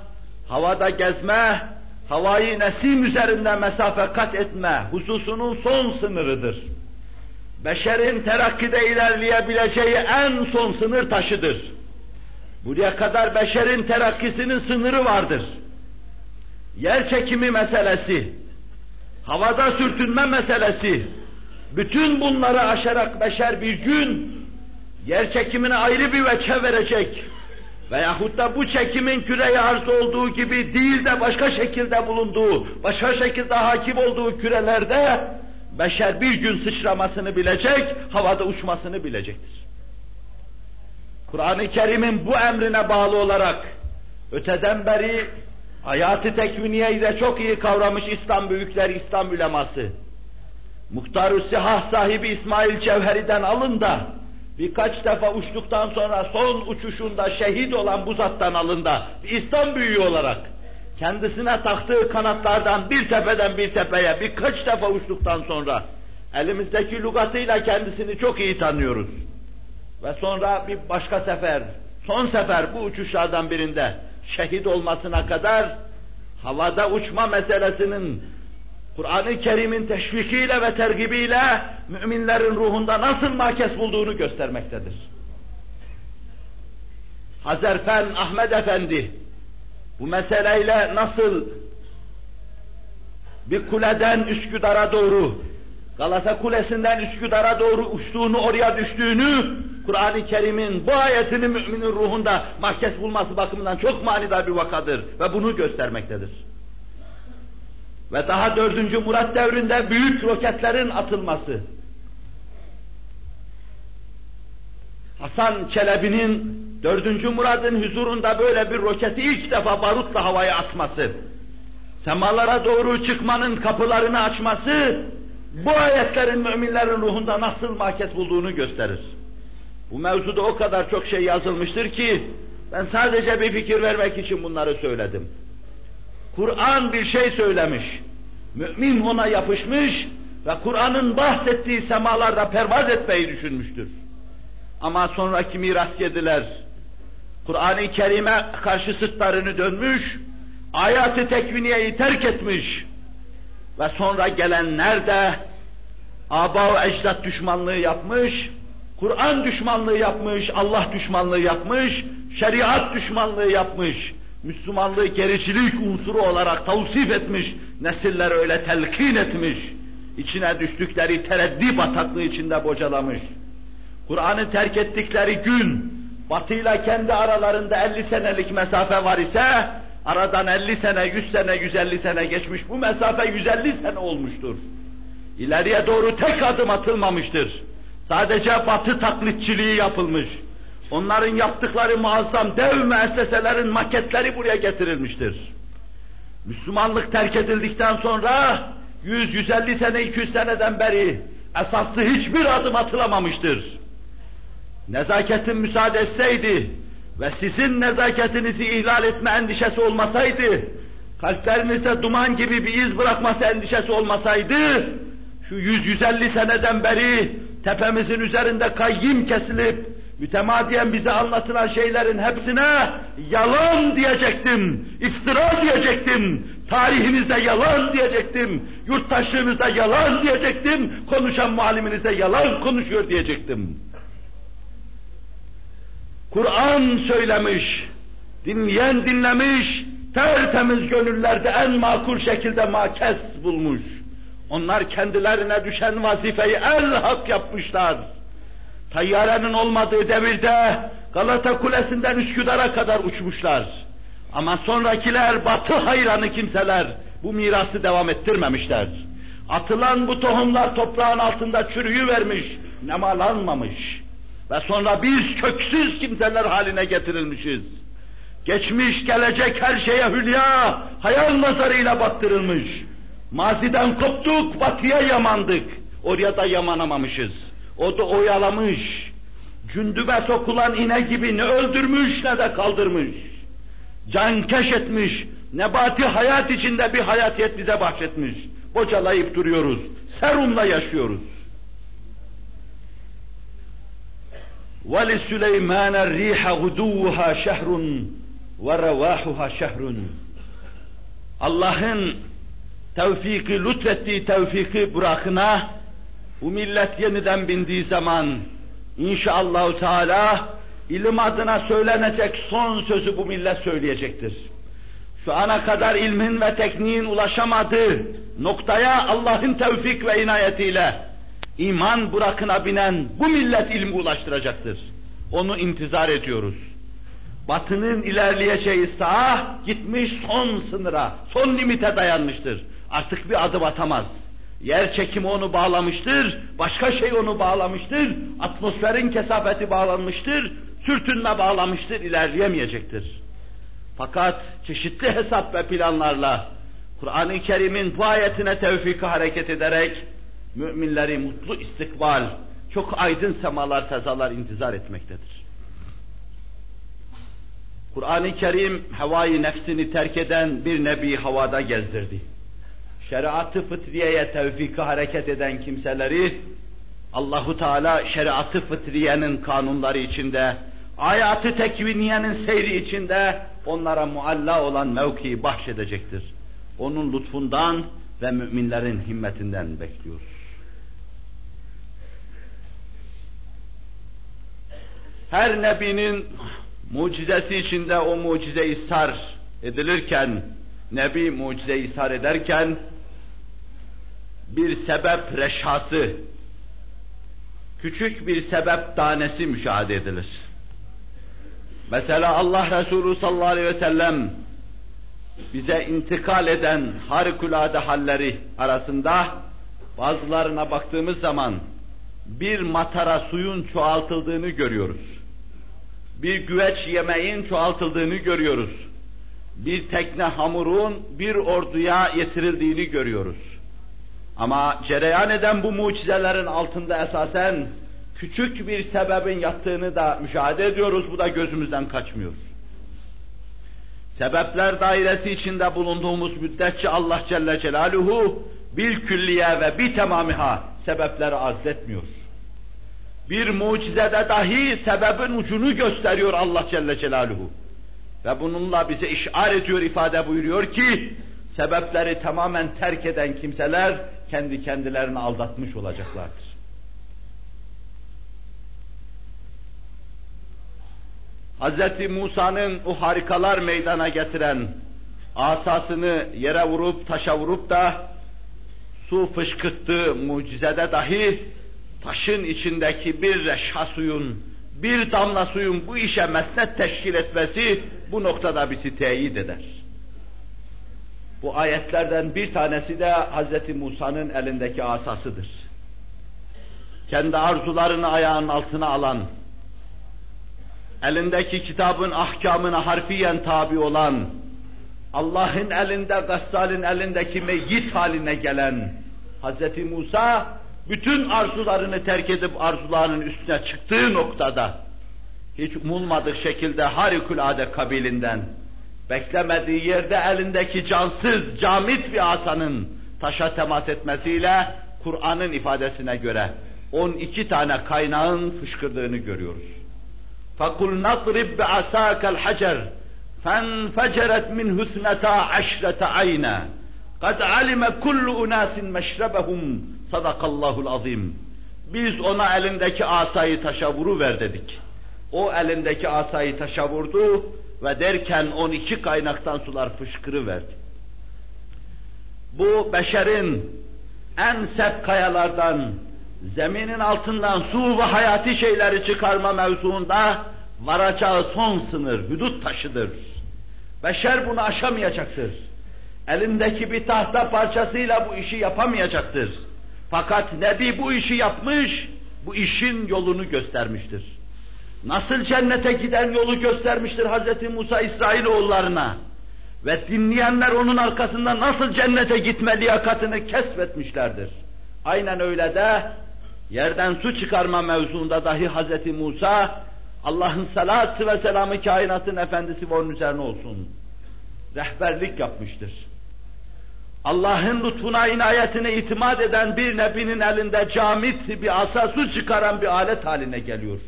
havada gezme, havayı nesim üzerinde mesafe kat etme hususunun son sınırıdır. Beşerin terakkide ilerleyebileceği en son sınır taşıdır. Buraya kadar beşerin terakkisinin sınırı vardır. Yer çekimi meselesi, havada sürtünme meselesi, bütün bunları aşarak beşer bir gün yer çekimine ayrı bir veçe verecek veyahut da bu çekimin küreye arz olduğu gibi değil de başka şekilde bulunduğu, başka şekilde hakim olduğu kürelerde beşer bir gün sıçramasını bilecek, havada uçmasını bilecektir. Kur'an-ı Kerim'in bu emrine bağlı olarak öteden beri hayatı tekviniyeyi de çok iyi kavramış İslam büyükleri, İslam üleması, Muhtar-ı Sihah sahibi İsmail Cevheri'den alın da birkaç defa uçtuktan sonra son uçuşunda şehit olan bu zattan alın da İslam büyüğü olarak kendisine taktığı kanatlardan bir tepeden bir tepeye birkaç defa uçtuktan sonra elimizdeki lügatıyla kendisini çok iyi tanıyoruz. Ve sonra bir başka sefer, son sefer bu uçuşlardan birinde şehit olmasına kadar havada uçma meselesinin Kur'an-ı Kerim'in teşvikiyle ve tergibiyle müminlerin ruhunda nasıl makes bulduğunu göstermektedir. Hazerfen Ahmet Efendi bu meseleyle nasıl bir kuleden Üsküdar'a doğru, Galata Kulesi'nden Üsküdar'a doğru uçtuğunu, oraya düştüğünü, Kur'an-ı Kerim'in bu ayetini müminin ruhunda mahkes bulması bakımından çok manidar bir vakadır ve bunu göstermektedir. Ve daha dördüncü Murat devrinde büyük roketlerin atılması. Hasan Çelebi'nin dördüncü Murad'ın huzurunda böyle bir roketi ilk defa barutla havaya atması, semalara doğru çıkmanın kapılarını açması, bu ayetlerin müminlerin ruhunda nasıl mahkes bulduğunu gösterir. Bu mevzuda o kadar çok şey yazılmıştır ki, ben sadece bir fikir vermek için bunları söyledim. Kur'an bir şey söylemiş. Mümin ona yapışmış ve Kur'an'ın bahsettiği semalarda pervaz etmeyi düşünmüştür. Ama sonraki miras yediler. Kur'an-ı Kerim'e karşı sırtlarını dönmüş, ayat-ı tekviniyeyi terk etmiş ve sonra gelenler de aba ecdat düşmanlığı yapmış, Kur'an düşmanlığı yapmış, Allah düşmanlığı yapmış, şeriat düşmanlığı yapmış, Müslümanlığı gericilik unsuru olarak tavsif etmiş, nesiller öyle telkin etmiş, içine düştükleri tereddi bataklığı içinde bocalamış. Kur'an'ı terk ettikleri gün, batıyla kendi aralarında 50 senelik mesafe var ise, aradan 50 sene, 100 sene, 150 sene geçmiş, bu mesafe 150 sene olmuştur. İleriye doğru tek adım atılmamıştır. Sadece batı taklitçiliği yapılmış. Onların yaptıkları muazzam dev müesseselerin maketleri buraya getirilmiştir. Müslümanlık terk edildikten sonra 100-150 sene, 200 seneden beri esaslı hiçbir adım atılamamıştır. Nezaketin müsaade etseydi ve sizin nezaketinizi ihlal etme endişesi olmasaydı, kalplerinizde duman gibi bir iz bırakması endişesi olmasaydı, şu 100-150 seneden beri tepemizin üzerinde kayyim kesilip, mütemadiyen bize anlatılan şeylerin hepsine yalan diyecektim, iftira diyecektim, Tarihinize yalan diyecektim. Yurttaşlığınıza yalan diyecektim. Konuşan mualliminize yalan konuşuyor diyecektim. Kur'an söylemiş, dinleyen dinlemiş, tertemiz gönüllerde en makul şekilde makes bulmuş. Onlar kendilerine düşen vazifeyi el hak yapmışlar. Tayyarenin olmadığı devirde Galata Kulesi'nden Üsküdar'a kadar uçmuşlar. Ama sonrakiler batı hayranı kimseler bu mirası devam ettirmemişler. Atılan bu tohumlar toprağın altında çürüyü vermiş, nemalanmamış. Ve sonra biz köksüz kimseler haline getirilmişiz. Geçmiş, gelecek her şeye hülya, hayal nazarıyla baktırılmış. Maziden koptuk, batıya yamandık. Oraya da yamanamamışız. O da oyalamış. Cündübe sokulan ine gibi ne öldürmüş ne de kaldırmış. Cankeş etmiş, nebati hayat içinde bir hayatiyet bize bahşetmiş. Bocalayıp duruyoruz, serumla yaşıyoruz. وَلِسُلَيْمَانَ الرِّيحَ غُدُوُّهَا شَهْرٌ وَرَوَاحُهَا شَهْرٌ Allah'ın tevfiki, lütfettiği tevfiki bırakına bu millet yeniden bindiği zaman inşallah Teala ilim adına söylenecek son sözü bu millet söyleyecektir. Şu ana kadar ilmin ve tekniğin ulaşamadığı noktaya Allah'ın tevfik ve inayetiyle iman bırakına binen bu millet ilmi ulaştıracaktır. Onu intizar ediyoruz. Batının ilerleyeceği saha gitmiş son sınıra, son limite dayanmıştır. Artık bir adım atamaz. Yer çekimi onu bağlamıştır, başka şey onu bağlamıştır, atmosferin kesafeti bağlanmıştır, sürtünme bağlamıştır, ilerleyemeyecektir. Fakat çeşitli hesap ve planlarla Kur'an-ı Kerim'in bu ayetine tevfiki hareket ederek müminleri mutlu istikbal, çok aydın semalar, fezalar intizar etmektedir. Kur'an-ı Kerim havayı nefsini terk eden bir nebi havada gezdirdi. Şeriatı fıtriyeye tevfiki hareket eden kimseleri Allahu Teala şeriatı fıtriyenin kanunları içinde, ayatı tekviniyenin seyri içinde onlara mualla olan mevkiyi bahşedecektir. Onun lütfundan ve müminlerin himmetinden bekliyoruz. Her nebinin mucizesi içinde o mucize ishar edilirken, Nebi mucize ishar ederken, bir sebep reşası, küçük bir sebep tanesi müşahede edilir. Mesela Allah Resulü sallallahu aleyhi ve sellem bize intikal eden harikulade halleri arasında bazılarına baktığımız zaman bir matara suyun çoğaltıldığını görüyoruz. Bir güveç yemeğin çoğaltıldığını görüyoruz. Bir tekne hamurun bir orduya getirildiğini görüyoruz. Ama cereyan eden bu mucizelerin altında esasen küçük bir sebebin yattığını da müşahede ediyoruz. Bu da gözümüzden kaçmıyor. Sebepler dairesi içinde bulunduğumuz müddetçe Allah Celle Celaluhu bir külliye ve bir temamiha sebepleri arz etmiyor. Bir mucizede dahi sebebin ucunu gösteriyor Allah Celle Celaluhu. Ve bununla bize işar ediyor, ifade buyuruyor ki, sebepleri tamamen terk eden kimseler kendi kendilerini aldatmış olacaklardır. Hz. Musa'nın o harikalar meydana getiren asasını yere vurup taşa vurup da su fışkırttığı mucizede dahi taşın içindeki bir reşha suyun, bir damla suyun bu işe mesnet teşkil etmesi bu noktada bizi teyit eder. Bu ayetlerden bir tanesi de Hz. Musa'nın elindeki asasıdır. Kendi arzularını ayağının altına alan, elindeki kitabın ahkamına harfiyen tabi olan, Allah'ın elinde, Gassal'in elindeki meyyit haline gelen Hz. Musa, bütün arzularını terk edip arzularının üstüne çıktığı noktada, hiç umulmadık şekilde harikulade kabilinden, beklemediği yerde elindeki cansız, camit bir asanın taşa temas etmesiyle Kur'an'ın ifadesine göre 12 tane kaynağın fışkırdığını görüyoruz. فَقُلْ نَضْرِبْ بِعَسَاكَ الْحَجَرِ فَانْفَجَرَتْ مِنْ هُسْنَةَ عَشْرَةَ عَيْنًا قَدْ عَلِمَ كُلُّ اُنَاسٍ مَشْرَبَهُمْ صَدَقَ اللّٰهُ الْعَظِيمُ Biz ona elindeki asayı taşa vuruver dedik. O elindeki asayı taşa vurdu ve derken 12 kaynaktan sular fışkırıverdi. Bu beşerin en sert kayalardan, zeminin altından su ve hayati şeyleri çıkarma mevzuunda varacağı son sınır, hudut taşıdır. Beşer bunu aşamayacaktır. Elindeki bir tahta parçasıyla bu işi yapamayacaktır. Fakat Nebi bu işi yapmış, bu işin yolunu göstermiştir. Nasıl cennete giden yolu göstermiştir Hz. Musa İsrailoğullarına ve dinleyenler onun arkasında nasıl cennete gitme liyakatını kesbetmişlerdir. Aynen öyle de yerden su çıkarma mevzuunda dahi Hz. Musa Allah'ın salatı ve selamı kainatın efendisi ve onun üzerine olsun. Rehberlik yapmıştır. Allah'ın lütfuna, inayetine itimat eden bir nebinin elinde camit bir asa su çıkaran bir alet haline geliyor.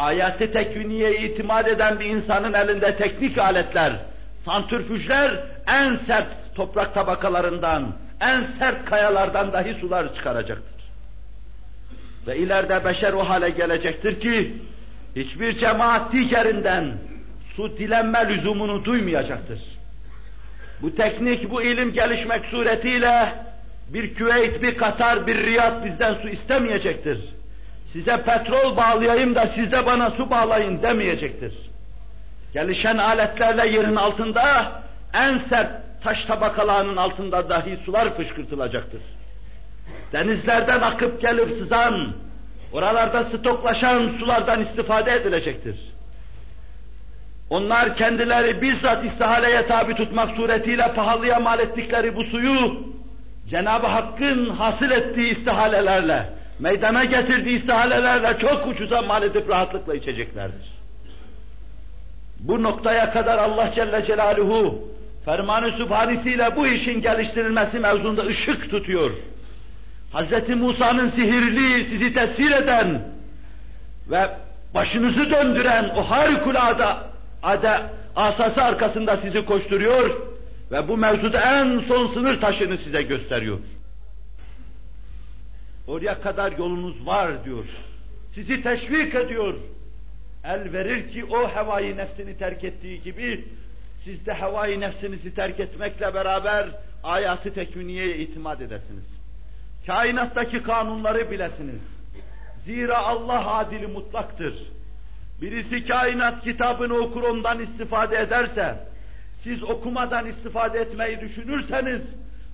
Ayati tekviniye itimat eden bir insanın elinde teknik aletler, santrfüjler en sert toprak tabakalarından, en sert kayalardan dahi sular çıkaracaktır. Ve ileride beşer o hale gelecektir ki, hiçbir cemaat digerinden su dilenme lüzumunu duymayacaktır. Bu teknik, bu ilim gelişmek suretiyle bir Küveyt, bir Katar, bir Riyad bizden su istemeyecektir. Size petrol bağlayayım da siz de bana su bağlayın demeyecektir. Gelişen aletlerle yerin altında en sert taş tabakalarının altında dahi sular fışkırtılacaktır. Denizlerden akıp gelip sızan, oralarda stoklaşan sulardan istifade edilecektir. Onlar kendileri bizzat istihaleye tabi tutmak suretiyle pahalıya mal ettikleri bu suyu Cenab-ı Hakk'ın hasıl ettiği istihalelerle, meydana getirdiği istihalelerle çok ucuza mal edip rahatlıkla içeceklerdir. Bu noktaya kadar Allah Celle Celaluhu fermanı sübhanesiyle bu işin geliştirilmesi mevzunda ışık tutuyor. Hz. Musa'nın sihirli, sizi tesir eden ve başınızı döndüren o harikulade ade, asası arkasında sizi koşturuyor ve bu mevzuda en son sınır taşını size gösteriyor. Oraya kadar yolunuz var diyor. Sizi teşvik ediyor. El verir ki o hevai nefsini terk ettiği gibi siz de hevai nefsinizi terk etmekle beraber ayatı tekviniyeye itimat edesiniz. Kainattaki kanunları bilesiniz. Zira Allah adili mutlaktır. Birisi kainat kitabını okur ondan istifade ederse, siz okumadan istifade etmeyi düşünürseniz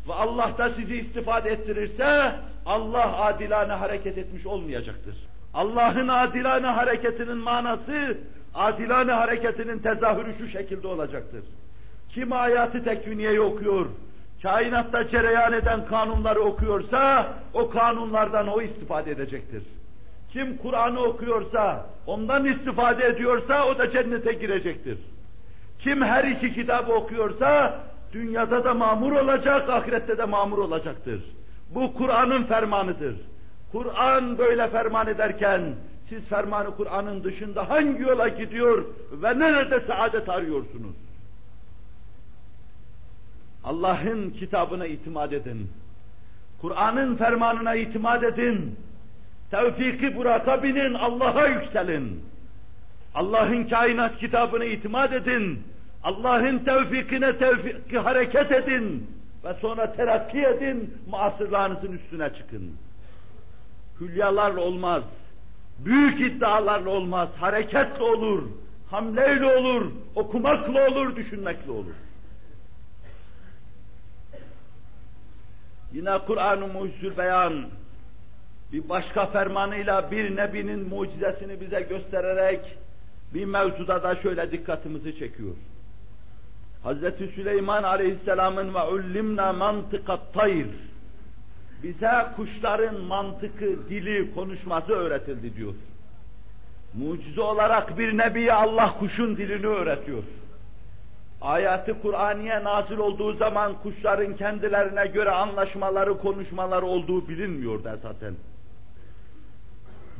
ve Allah da sizi istifade ettirirse, Allah adilane hareket etmiş olmayacaktır. Allah'ın adilane hareketinin manası, adilane hareketinin tezahürü şu şekilde olacaktır. Kim ayatı tekviniyeyi okuyor, kainatta cereyan eden kanunları okuyorsa, o kanunlardan o istifade edecektir. Kim Kur'an'ı okuyorsa, ondan istifade ediyorsa o da cennete girecektir. Kim her iki kitabı okuyorsa, dünyada da mamur olacak, ahirette de mamur olacaktır. Bu Kur'an'ın fermanıdır. Kur'an böyle ferman ederken, siz fermanı Kur'an'ın dışında hangi yola gidiyor ve nerede saadet arıyorsunuz? Allah'ın kitabına itimat edin. Kur'an'ın fermanına itimat edin. Tevfiki murakabinin Allah'a yükselin. Allah'ın kainat kitabına itimat edin. Allah'ın tevfikine tevfiki hareket edin. Ve sonra terakki edin, muasırlarınızın üstüne çıkın. Hülyalarla olmaz. Büyük iddialarla olmaz. Hareketle olur. Hamleyle olur. Okumakla olur, düşünmekle olur. Yine Kur'an-ı Mucizül Beyan bir başka fermanıyla bir nebinin mucizesini bize göstererek bir mevzuda da şöyle dikkatimizi çekiyor. Hz. Süleyman Aleyhisselam'ın ve ullimna mantıkat tayr bize kuşların mantıkı, dili, konuşması öğretildi diyor. Mucize olarak bir nebiye Allah kuşun dilini öğretiyor. Ayatı Kur'aniye nazil olduğu zaman kuşların kendilerine göre anlaşmaları, konuşmaları olduğu bilinmiyordu esasen.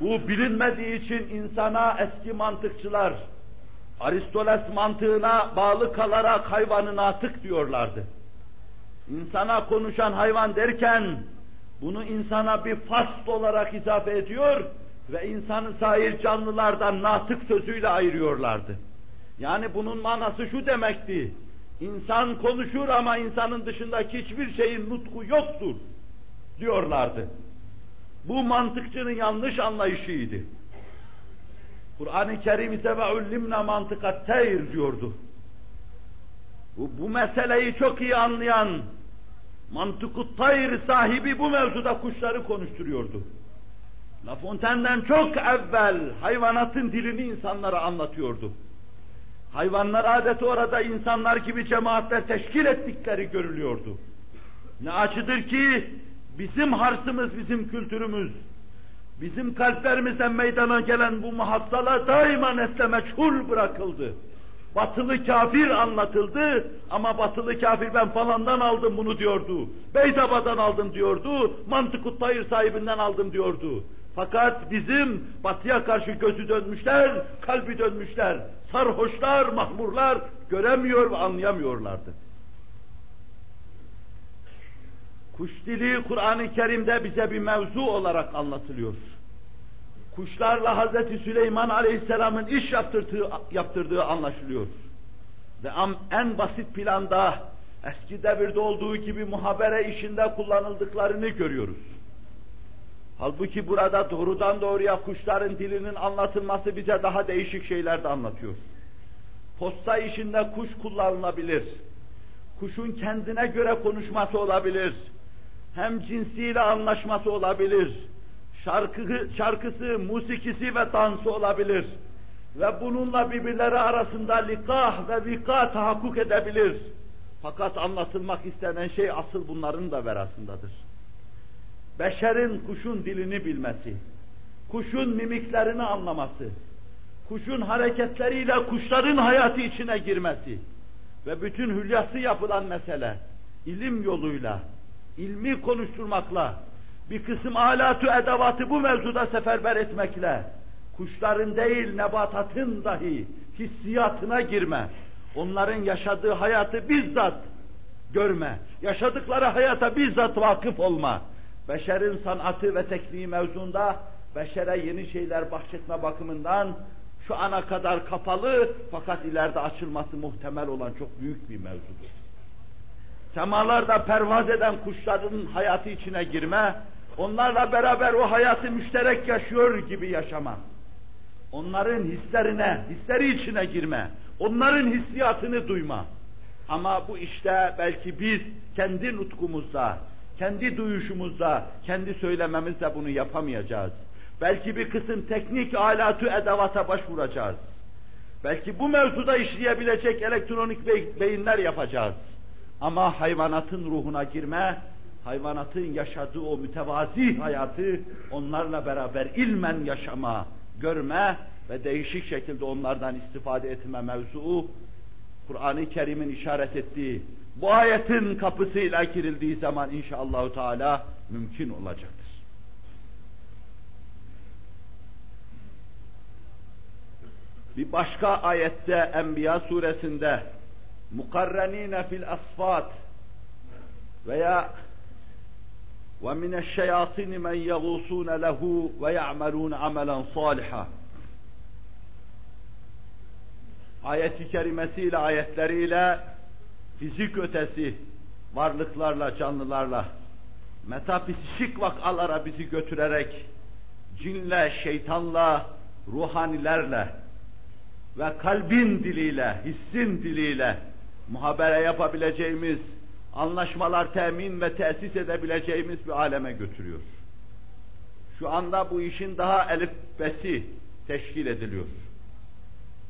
Bu bilinmediği için insana eski mantıkçılar, Aristoteles mantığına bağlı kalarak hayvanı natık diyorlardı. İnsana konuşan hayvan derken bunu insana bir fasl olarak izafe ediyor ve insanı sair canlılardan natık sözüyle ayırıyorlardı. Yani bunun manası şu demekti. İnsan konuşur ama insanın dışındaki hiçbir şeyin nutku yoktur diyorlardı. Bu mantıkçının yanlış anlayışıydı. Kur'an-ı Kerim ise ve ullimna mantıkat teyr diyordu. Bu, bu meseleyi çok iyi anlayan mantıkut tayr sahibi bu mevzuda kuşları konuşturuyordu. La Fontaine'den çok evvel hayvanatın dilini insanlara anlatıyordu. Hayvanlar adeti orada insanlar gibi cemaatler teşkil ettikleri görülüyordu. Ne açıdır ki bizim harsımız, bizim kültürümüz, bizim kalplerimizden meydana gelen bu muhassalar daima nesle meçhul bırakıldı. Batılı kafir anlatıldı ama batılı kafir ben falandan aldım bunu diyordu. Beydaba'dan aldım diyordu. Mantıkut Tayır sahibinden aldım diyordu. Fakat bizim batıya karşı gözü dönmüşler, kalbi dönmüşler. Sarhoşlar, mahmurlar göremiyor ve anlayamıyorlardı. Kuş dili Kur'an-ı Kerim'de bize bir mevzu olarak anlatılıyor. Kuşlarla Hazreti Süleyman Aleyhisselam'ın iş yaptırdığı, yaptırdığı anlaşılıyor. Ve en basit planda eski devirde olduğu gibi muhabere işinde kullanıldıklarını görüyoruz. Halbuki burada doğrudan doğruya kuşların dilinin anlatılması bize daha değişik şeyler de anlatıyor. Posta işinde kuş kullanılabilir. Kuşun kendine göre konuşması olabilir. Hem cinsiyle anlaşması olabilir. Şarkı, şarkısı, musikisi ve dansı olabilir. Ve bununla birbirleri arasında likah ve vika tahakkuk edebilir. Fakat anlatılmak istenen şey asıl bunların da verasındadır beşerin kuşun dilini bilmesi, kuşun mimiklerini anlaması, kuşun hareketleriyle kuşların hayatı içine girmesi ve bütün hülyası yapılan mesele ilim yoluyla, ilmi konuşturmakla, bir kısım alatü edevatı bu mevzuda seferber etmekle, kuşların değil nebatatın dahi hissiyatına girme, onların yaşadığı hayatı bizzat görme, yaşadıkları hayata bizzat vakıf olma, beşerin sanatı ve tekniği mevzunda beşere yeni şeyler bahşetme bakımından şu ana kadar kapalı fakat ileride açılması muhtemel olan çok büyük bir mevzudur. Semalarda pervaz eden kuşların hayatı içine girme, onlarla beraber o hayatı müşterek yaşıyor gibi yaşama. Onların hislerine, hisleri içine girme, onların hissiyatını duyma. Ama bu işte belki biz kendi nutkumuzda, kendi duyuşumuzla, kendi söylememizle bunu yapamayacağız. Belki bir kısım teknik alatü edavata başvuracağız. Belki bu mevzuda işleyebilecek elektronik beyinler yapacağız. Ama hayvanatın ruhuna girme, hayvanatın yaşadığı o mütevazi hayatı onlarla beraber ilmen yaşama, görme ve değişik şekilde onlardan istifade etme mevzuu Kur'an-ı Kerim'in işaret ettiği bu ayetin kapısıyla girildiği zaman inşallah Teala mümkün olacaktır. Bir başka ayette Enbiya suresinde mukarrenine fil asfat veya ve mineşşeyatin men yagusun lehu ve ya'malun amelen saliha ayeti kerimesiyle ayetleriyle fizik ötesi varlıklarla, canlılarla, metafizik vakalara bizi götürerek cinle, şeytanla, ruhanilerle ve kalbin diliyle, hissin diliyle muhabere yapabileceğimiz, anlaşmalar temin ve tesis edebileceğimiz bir aleme götürüyor. Şu anda bu işin daha elifbesi teşkil ediliyor.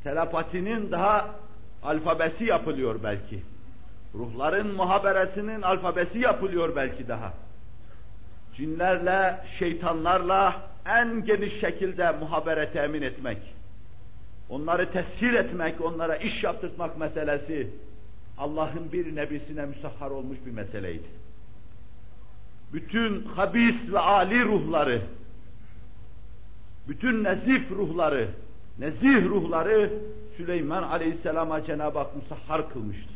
Telepatinin daha alfabesi yapılıyor belki. Ruhların muhaberesinin alfabesi yapılıyor belki daha. Cinlerle, şeytanlarla en geniş şekilde muhabere temin etmek, onları tesir etmek, onlara iş yaptırtmak meselesi Allah'ın bir nebisine müsahhar olmuş bir meseleydi. Bütün habis ve ali ruhları, bütün nezif ruhları, nezih ruhları Süleyman Aleyhisselam'a Cenab-ı Hak musahhar kılmıştı.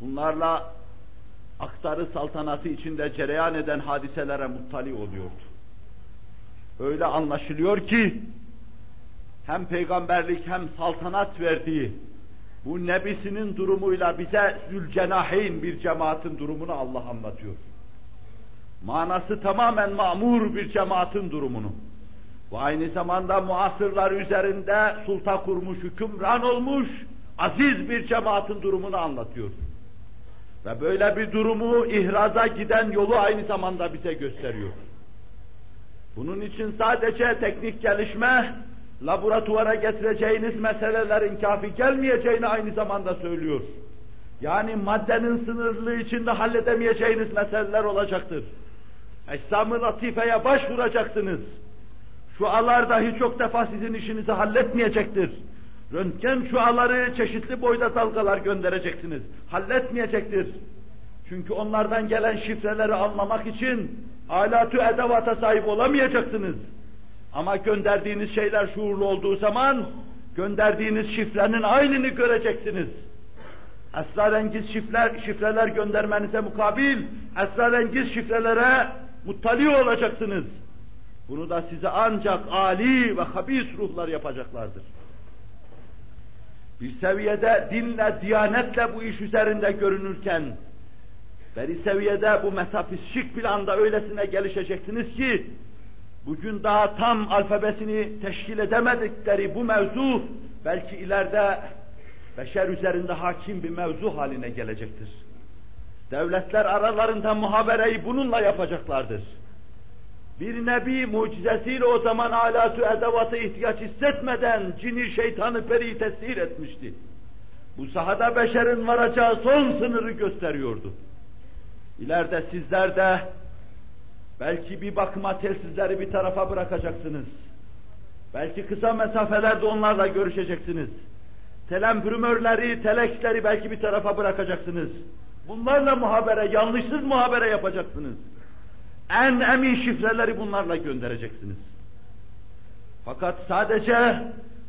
Bunlarla aktarı saltanatı içinde cereyan eden hadiselere muttali oluyordu. Öyle anlaşılıyor ki hem peygamberlik hem saltanat verdiği bu nebisinin durumuyla bize Zülcenaheyn bir cemaatin durumunu Allah anlatıyor. Manası tamamen mamur bir cemaatin durumunu ve aynı zamanda muasırlar üzerinde sulta kurmuş, hükümran olmuş, aziz bir cemaatin durumunu anlatıyor. Ve böyle bir durumu ihraza giden yolu aynı zamanda bize gösteriyor. Bunun için sadece teknik gelişme, laboratuvara getireceğiniz meselelerin kafi gelmeyeceğini aynı zamanda söylüyor. Yani maddenin sınırlı içinde halledemeyeceğiniz meseleler olacaktır. Eşsam-ı latifeye başvuracaksınız. Şualar dahi çok defa sizin işinizi halletmeyecektir. Röntgen şuaları çeşitli boyda dalgalar göndereceksiniz. Halletmeyecektir. Çünkü onlardan gelen şifreleri anlamak için alatü edevata sahip olamayacaksınız. Ama gönderdiğiniz şeyler şuurlu olduğu zaman gönderdiğiniz şifrenin aynını göreceksiniz. Esrarengiz şifreler, şifreler göndermenize mukabil esrarengiz şifrelere muttali olacaksınız. Bunu da size ancak ali ve habis ruhlar yapacaklardır. Bir seviyede dinle, diyanetle bu iş üzerinde görünürken, beri seviyede bu metafizik planda öylesine gelişeceksiniz ki, bugün daha tam alfabesini teşkil edemedikleri bu mevzu, belki ileride beşer üzerinde hakim bir mevzu haline gelecektir. Devletler aralarında muhabereyi bununla yapacaklardır bir nebi mucizesiyle o zaman alatü edevatı ihtiyaç hissetmeden cini şeytanı peri tesir etmişti. Bu sahada beşerin varacağı son sınırı gösteriyordu. İleride sizler de belki bir bakıma telsizleri bir tarafa bırakacaksınız. Belki kısa mesafelerde onlarla görüşeceksiniz. Telemprümörleri, telexleri belki bir tarafa bırakacaksınız. Bunlarla muhabere, yanlışsız muhabere yapacaksınız. En emin şifreleri bunlarla göndereceksiniz. Fakat sadece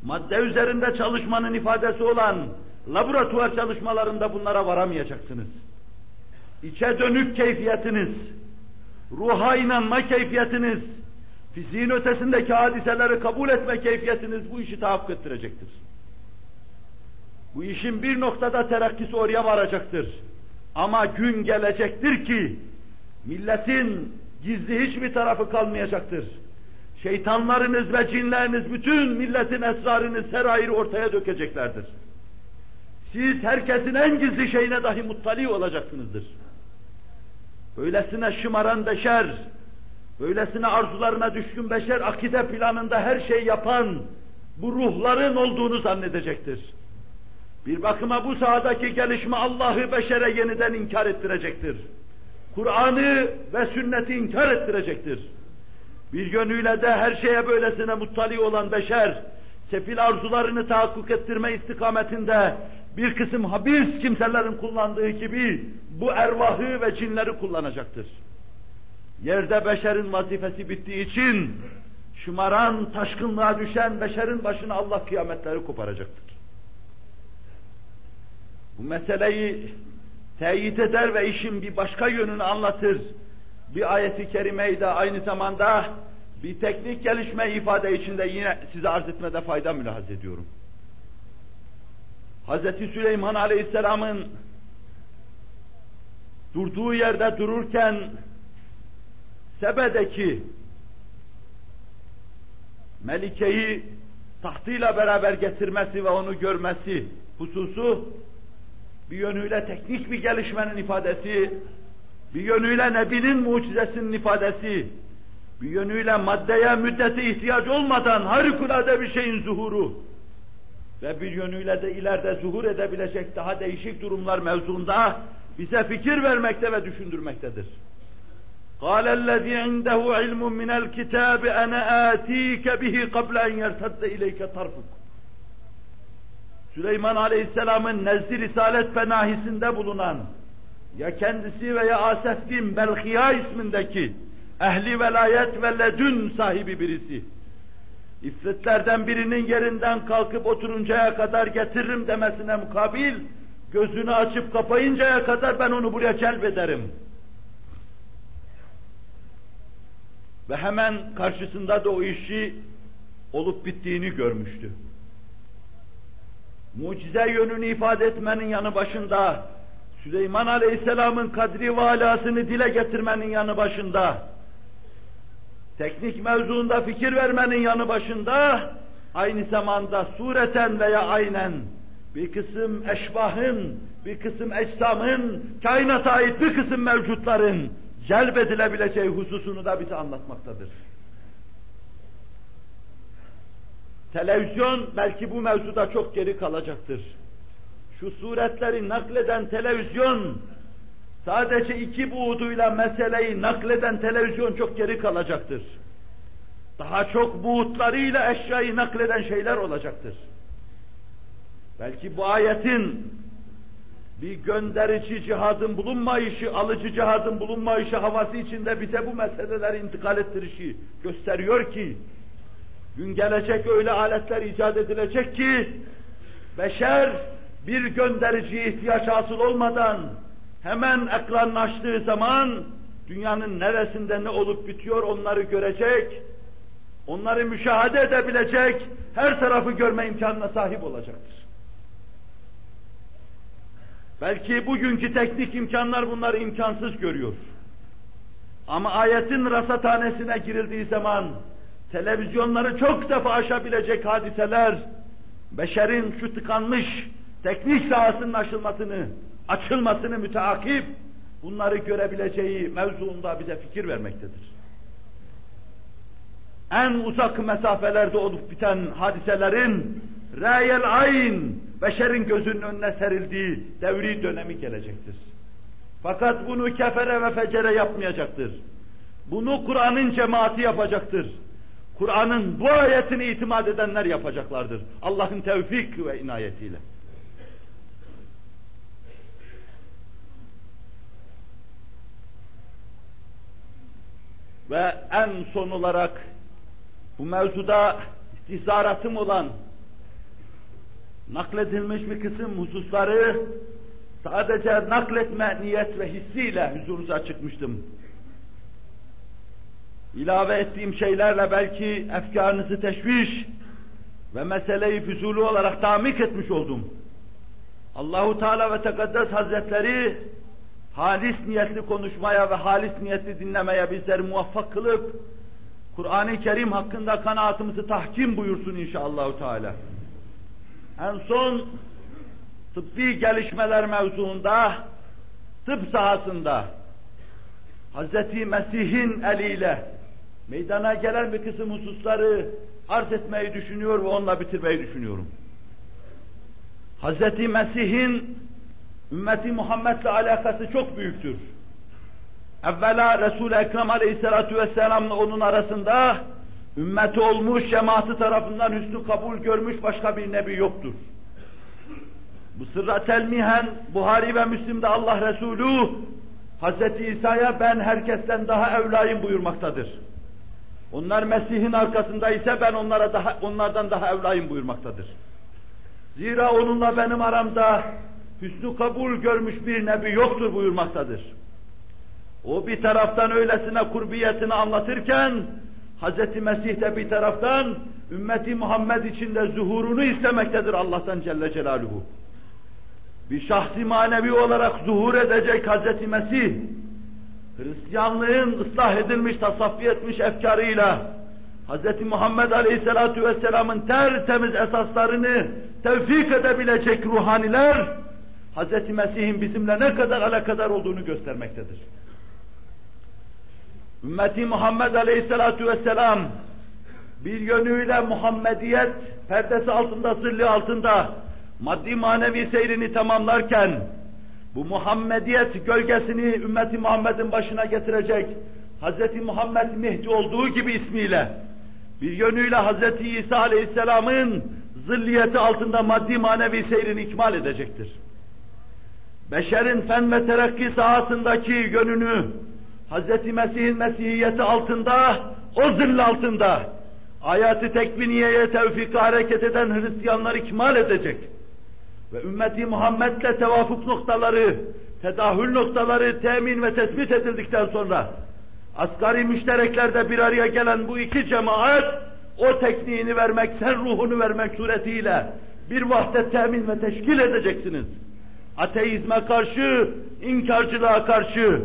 madde üzerinde çalışmanın ifadesi olan laboratuvar çalışmalarında bunlara varamayacaksınız. İçe dönük keyfiyetiniz, ruha inanma keyfiyetiniz, fiziğin ötesindeki hadiseleri kabul etme keyfiyetiniz bu işi tahakkuk ettirecektir. Bu işin bir noktada terakkisi oraya varacaktır. Ama gün gelecektir ki milletin Gizli hiçbir tarafı kalmayacaktır. Şeytanlarınız ve cinleriniz bütün milletin esrarını serayir ortaya dökeceklerdir. Siz herkesin en gizli şeyine dahi muttali olacaksınızdır. Öylesine şımaran beşer, öylesine arzularına düşkün beşer akide planında her şey yapan bu ruhların olduğunu zannedecektir. Bir bakıma bu sahadaki gelişme Allah'ı beşere yeniden inkar ettirecektir. Kur'an'ı ve sünneti inkar ettirecektir. Bir yönüyle de her şeye böylesine muttali olan beşer, sefil arzularını tahakkuk ettirme istikametinde bir kısım habis kimselerin kullandığı gibi bu ervahı ve cinleri kullanacaktır. Yerde beşerin vazifesi bittiği için şımaran, taşkınlığa düşen beşerin başına Allah kıyametleri koparacaktır. Bu meseleyi teyit eder ve işin bir başka yönünü anlatır. Bir ayeti kerimeyi de aynı zamanda bir teknik gelişme ifade içinde yine size arz etmede fayda mülahaz ediyorum. Hz. Süleyman Aleyhisselam'ın durduğu yerde dururken Sebe'deki Melike'yi tahtıyla beraber getirmesi ve onu görmesi hususu bir yönüyle teknik bir gelişmenin ifadesi, bir yönüyle Nebi'nin mucizesinin ifadesi, bir yönüyle maddeye müddete ihtiyaç olmadan harikulade bir şeyin zuhuru ve bir yönüyle de ileride zuhur edebilecek daha değişik durumlar mevzuunda bize fikir vermekte ve düşündürmektedir. قال الذي عنده علم من الكتاب أنا آتيك به قبل أن يرتد إليك طرفك Süleyman Aleyhisselam'ın nezdi risalet penahisinde bulunan ya kendisi veya Asef bin Belhiya ismindeki ehli velayet ve ledün sahibi birisi İffetlerden birinin yerinden kalkıp oturuncaya kadar getiririm demesine mukabil, gözünü açıp kapayıncaya kadar ben onu buraya celbederim. Ve hemen karşısında da o işi olup bittiğini görmüştü. Mucize yönünü ifade etmenin yanı başında, Süleyman Aleyhisselam'ın kadri ve alasını dile getirmenin yanı başında, teknik mevzuunda fikir vermenin yanı başında, aynı zamanda sureten veya aynen bir kısım eşbahın, bir kısım ecsamın, kainata ait bir kısım mevcutların celbedilebileceği hususunu da bize anlatmaktadır. Televizyon belki bu mevzuda çok geri kalacaktır. Şu suretleri nakleden televizyon, sadece iki buğduyla meseleyi nakleden televizyon çok geri kalacaktır. Daha çok buğutlarıyla eşyayı nakleden şeyler olacaktır. Belki bu ayetin bir gönderici cihazın bulunmayışı, alıcı cihazın bulunmayışı havası içinde bize bu meseleleri intikal ettirişi gösteriyor ki, gün gelecek öyle aletler icat edilecek ki, beşer bir gönderici ihtiyaç hasıl olmadan hemen ekranını açtığı zaman dünyanın neresinde ne olup bitiyor onları görecek, onları müşahede edebilecek, her tarafı görme imkanına sahip olacaktır. Belki bugünkü teknik imkanlar bunları imkansız görüyor. Ama ayetin rasathanesine girildiği zaman televizyonları çok defa aşabilecek hadiseler, beşerin şu tıkanmış teknik sahasının aşılmasını, açılmasını müteakip bunları görebileceği mevzuunda bize fikir vermektedir. En uzak mesafelerde olup biten hadiselerin reyel ayn beşerin gözünün önüne serildiği devri dönemi gelecektir. Fakat bunu kefere ve fecere yapmayacaktır. Bunu Kur'an'ın cemaati yapacaktır. Kur'an'ın bu ayetini itimat edenler yapacaklardır. Allah'ın tevfik ve inayetiyle. Ve en son olarak bu mevzuda istihzaratım olan nakledilmiş bir kısım hususları sadece nakletme niyet ve hissiyle huzurunuza çıkmıştım. İlave ettiğim şeylerle belki efkarınızı teşviş ve meseleyi füzulu olarak tamik etmiş oldum. Allahu Teala ve Tekaddes Hazretleri halis niyetli konuşmaya ve halis niyetli dinlemeye bizleri muvaffak kılıp Kur'an-ı Kerim hakkında kanaatımızı tahkim buyursun inşallah Teala. En son tıbbi gelişmeler mevzuunda tıp sahasında Hz. Mesih'in eliyle meydana gelen bir kısım hususları arz etmeyi düşünüyor ve onunla bitirmeyi düşünüyorum. Hz. Mesih'in ümmeti Muhammed'le alakası çok büyüktür. Evvela Resul-i Ekrem Aleyhisselatü Vesselam'la onun arasında ümmeti olmuş, cemaati tarafından hüsnü kabul görmüş başka bir nebi yoktur. Bu sırra telmihen Buhari ve Müslim'de Allah Resulü Hz. İsa'ya ben herkesten daha evlayım buyurmaktadır. Onlar Mesih'in arkasında ise ben onlara daha, onlardan daha evlayım buyurmaktadır. Zira onunla benim aramda hüsnü kabul görmüş bir nebi yoktur buyurmaktadır. O bir taraftan öylesine kurbiyetini anlatırken, Hz. Mesih de bir taraftan ümmeti Muhammed içinde zuhurunu istemektedir Allah'tan Celle Celaluhu. Bir şahsi manevi olarak zuhur edecek Hz. Mesih, Hristiyanlığın ıslah edilmiş, tasaffi etmiş efkarıyla, Hz. Muhammed Aleyhisselatü Vesselam'ın tertemiz esaslarını tevfik edebilecek ruhaniler, Hz. Mesih'in bizimle ne kadar alakadar olduğunu göstermektedir. Ümmeti Muhammed Aleyhisselatü Vesselam bir yönüyle Muhammediyet perdesi altında, zilli altında maddi manevi seyrini tamamlarken bu Muhammediyet gölgesini ümmeti Muhammed'in başına getirecek Hz. Muhammed Mehdi olduğu gibi ismiyle bir yönüyle Hz. İsa Aleyhisselam'ın zilliyeti altında maddi manevi seyrini ikmal edecektir. Beşerin fen ve terakki sahasındaki yönünü Hz. Mesih'in mesihiyeti altında, o zill altında, Hayatı tekviniyeye tevfik hareket eden Hristiyanlar ikmal edecek. Ve ümmeti Muhammed'le tevafuk noktaları, tedahül noktaları temin ve tespit edildikten sonra asgari müştereklerde bir araya gelen bu iki cemaat o tekniğini vermek, sen ruhunu vermek suretiyle bir vahdet temin ve teşkil edeceksiniz. Ateizme karşı, inkarcılığa karşı,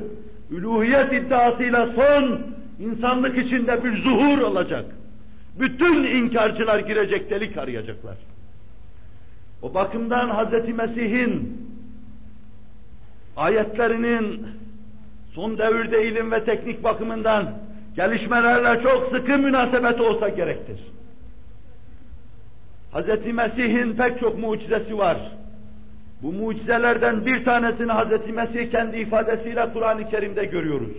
üluhiyet iddiasıyla son insanlık içinde bir zuhur olacak. Bütün inkarcılar girecek, delik arayacaklar. O bakımdan Hz. Mesih'in ayetlerinin son devirde ilim ve teknik bakımından gelişmelerle çok sıkı münasebeti olsa gerektir. Hz. Mesih'in pek çok mucizesi var. Bu mucizelerden bir tanesini Hz. Mesih kendi ifadesiyle Kur'an-ı Kerim'de görüyoruz.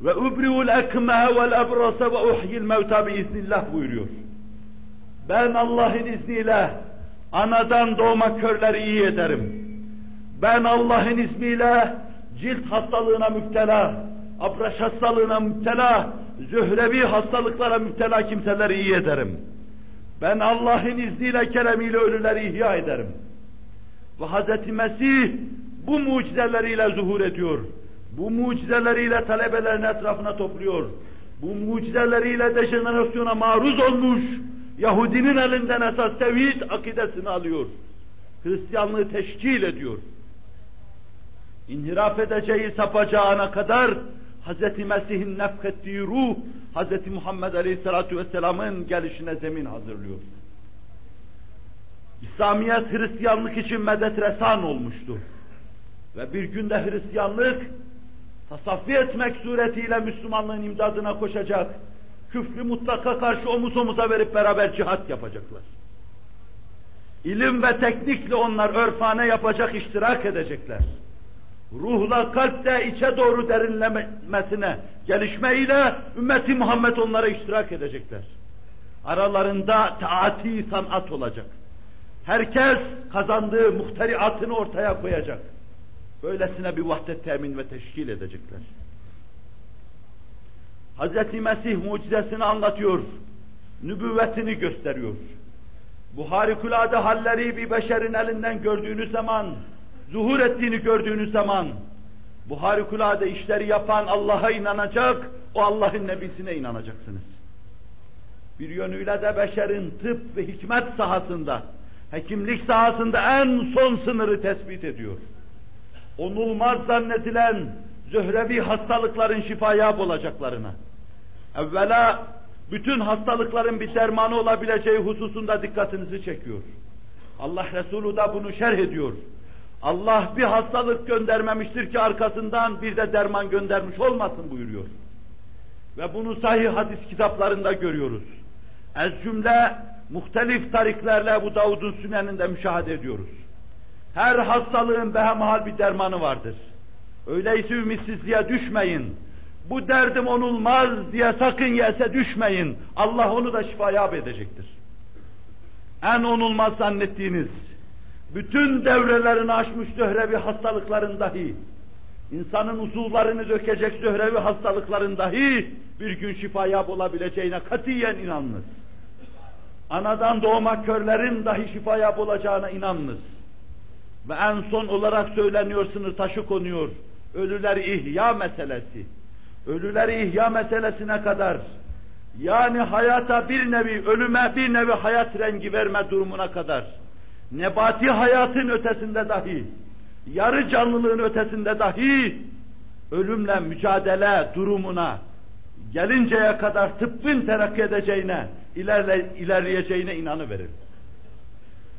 Ve ubriul ekmehe vel ebrase ve uhyil mevta biiznillah buyuruyor. Ben Allah'ın izniyle anadan doğma körleri iyi ederim. Ben Allah'ın izniyle cilt hastalığına müptela, abraş hastalığına müptela, zührevi hastalıklara müptela kimseleri iyi ederim. Ben Allah'ın izniyle, keremiyle ölüleri ihya ederim. Ve Hz. Mesih bu mucizeleriyle zuhur ediyor. Bu mucizeleriyle talebelerini etrafına topluyor. Bu mucizeleriyle dejenerasyona maruz olmuş Yahudinin elinden esas tevhid akidesini alıyor. Hristiyanlığı teşkil ediyor. İnhiraf edeceği sapacağına kadar Hz. Mesih'in nefkettiği ruh, Hz. Muhammed Aleyhisselatü Vesselam'ın gelişine zemin hazırlıyor. İslamiyet Hristiyanlık için medet resan olmuştu. Ve bir günde Hristiyanlık tasaffi etmek suretiyle Müslümanlığın imdadına koşacak, küfrü mutlaka karşı omuz omuza verip beraber cihat yapacaklar. İlim ve teknikle onlar örfane yapacak, iştirak edecekler. Ruhla kalpte içe doğru derinlemesine, gelişmeyle ümmeti Muhammed onlara iştirak edecekler. Aralarında taati sanat olacak. Herkes kazandığı muhteriatını ortaya koyacak. Böylesine bir vahdet temin ve teşkil edecekler. Hz. Mesih mucizesini anlatıyor, nübüvvetini gösteriyor. Bu harikulade halleri bir beşerin elinden gördüğünüz zaman, zuhur ettiğini gördüğünüz zaman, bu harikulade işleri yapan Allah'a inanacak, o Allah'ın nebisine inanacaksınız. Bir yönüyle de beşerin tıp ve hikmet sahasında, hekimlik sahasında en son sınırı tespit ediyor. Onulmaz zannedilen zöhrevi hastalıkların şifaya olacaklarına, evvela bütün hastalıkların bir dermanı olabileceği hususunda dikkatinizi çekiyor. Allah Resulü da bunu şerh ediyor. Allah bir hastalık göndermemiştir ki arkasından bir de derman göndermiş olmasın buyuruyor. Ve bunu sahih hadis kitaplarında görüyoruz. Ez cümle muhtelif tariklerle bu Davud'un süneninde müşahede ediyoruz. Her hastalığın behemahal bir dermanı vardır. Öyleyse ümitsizliğe düşmeyin. Bu derdim onulmaz diye sakın yese düşmeyin. Allah onu da şifaya edecektir. En onulmaz zannettiğiniz, bütün devrelerini aşmış zöhrevi hastalıkların dahi, insanın uzuvlarını dökecek zöhrevi hastalıkların dahi bir gün şifaya olabileceğine katiyen inanınız. Anadan doğma körlerin dahi şifaya olacağına inanınız. Ve en son olarak söyleniyor, sınır taşı konuyor. Ölüler ihya meselesi. Ölüleri ihya meselesine kadar, yani hayata bir nevi, ölüme bir nevi hayat rengi verme durumuna kadar, nebati hayatın ötesinde dahi, yarı canlılığın ötesinde dahi, ölümle mücadele durumuna gelinceye kadar tıbbın terakki edeceğine, ilerle, ilerleyeceğine inanıverir.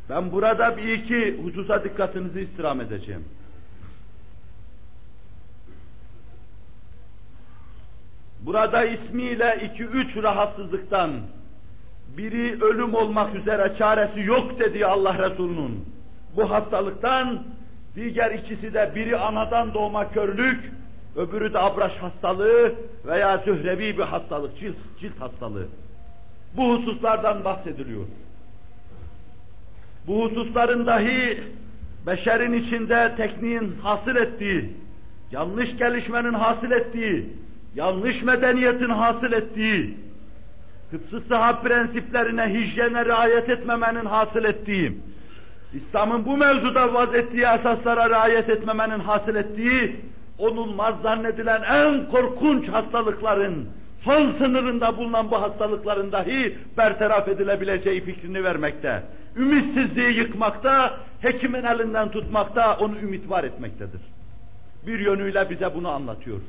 Ben burada bir iki hususa dikkatinizi istirham edeceğim. Burada ismiyle iki üç rahatsızlıktan biri ölüm olmak üzere çaresi yok dediği Allah Resulü'nün bu hastalıktan diğer ikisi de biri anadan doğma körlük, öbürü de abraş hastalığı veya zührevi bir hastalık, cilt, cilt hastalığı. Bu hususlardan bahsediliyor. Bu hususların dahi beşerin içinde tekniğin hasıl ettiği, yanlış gelişmenin hasıl ettiği, yanlış medeniyetin hasıl ettiği, kıtsı sıhhat prensiplerine, hijyene riayet etmemenin hasıl ettiği, İslam'ın bu mevzuda vaz ettiği esaslara riayet etmemenin hasıl ettiği, onulmaz zannedilen en korkunç hastalıkların, son sınırında bulunan bu hastalıkların dahi bertaraf edilebileceği fikrini vermekte. Ümitsizliği yıkmakta, hekimin elinden tutmakta, onu ümit var etmektedir. Bir yönüyle bize bunu anlatıyor.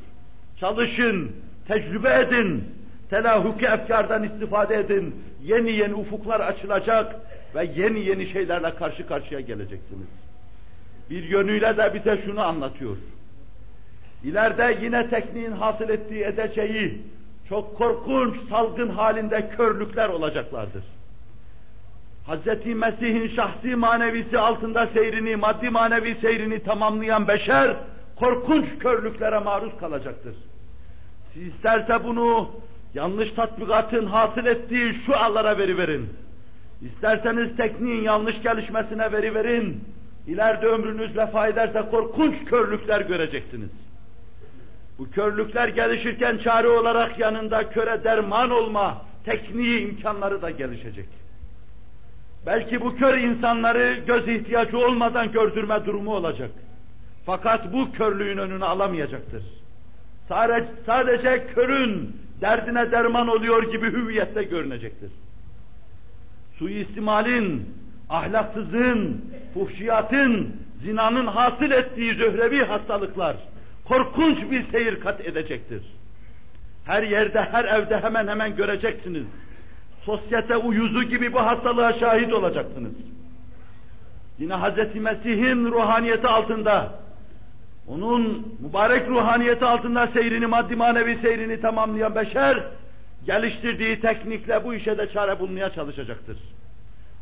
Çalışın, tecrübe edin, telahuki efkardan istifade edin, yeni yeni ufuklar açılacak ve yeni yeni şeylerle karşı karşıya geleceksiniz. Bir yönüyle de bize şunu anlatıyor. İleride yine tekniğin hasıl ettiği edeceği çok korkunç salgın halinde körlükler olacaklardır. Hz. Mesih'in şahsi manevisi altında seyrini, maddi manevi seyrini tamamlayan beşer, korkunç körlüklere maruz kalacaktır. Siz bunu yanlış tatbikatın hasıl ettiği şu allara veriverin. İsterseniz tekniğin yanlış gelişmesine veriverin. İleride ömrünüz vefa ederse korkunç körlükler göreceksiniz. Bu körlükler gelişirken çare olarak yanında köre derman olma tekniği imkanları da gelişecek. Belki bu kör insanları göz ihtiyacı olmadan gördürme durumu olacak. Fakat bu körlüğün önünü alamayacaktır. Sadece, sadece körün derdine derman oluyor gibi hüviyette görünecektir. Suistimalin, ahlaksızlığın, fuhşiyatın, zinanın hasıl ettiği zöhrevi hastalıklar korkunç bir seyir kat edecektir. Her yerde, her evde hemen hemen göreceksiniz. Sosyete uyuzu gibi bu hastalığa şahit olacaksınız. Yine Hz. Mesih'in ruhaniyeti altında onun mübarek ruhaniyeti altında seyrini, maddi manevi seyrini tamamlayan beşer, geliştirdiği teknikle bu işe de çare bulmaya çalışacaktır.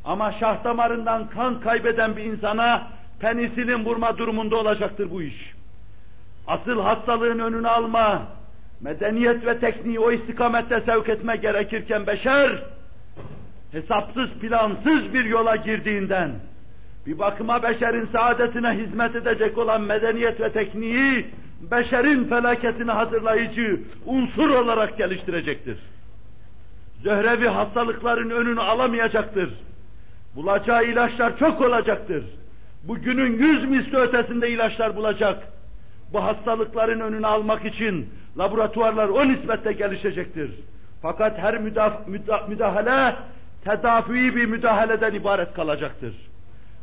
Ama şah damarından kan kaybeden bir insana penisilin vurma durumunda olacaktır bu iş. Asıl hastalığın önünü alma, medeniyet ve tekniği o istikamette sevk etme gerekirken beşer, hesapsız plansız bir yola girdiğinden, bir bakıma beşerin saadetine hizmet edecek olan medeniyet ve tekniği, beşerin felaketini hazırlayıcı unsur olarak geliştirecektir. Zöhrevi hastalıkların önünü alamayacaktır. Bulacağı ilaçlar çok olacaktır. Bugünün yüz misli ötesinde ilaçlar bulacak. Bu hastalıkların önünü almak için laboratuvarlar o nispette gelişecektir. Fakat her müdaf müdahale tedavi bir müdahaleden ibaret kalacaktır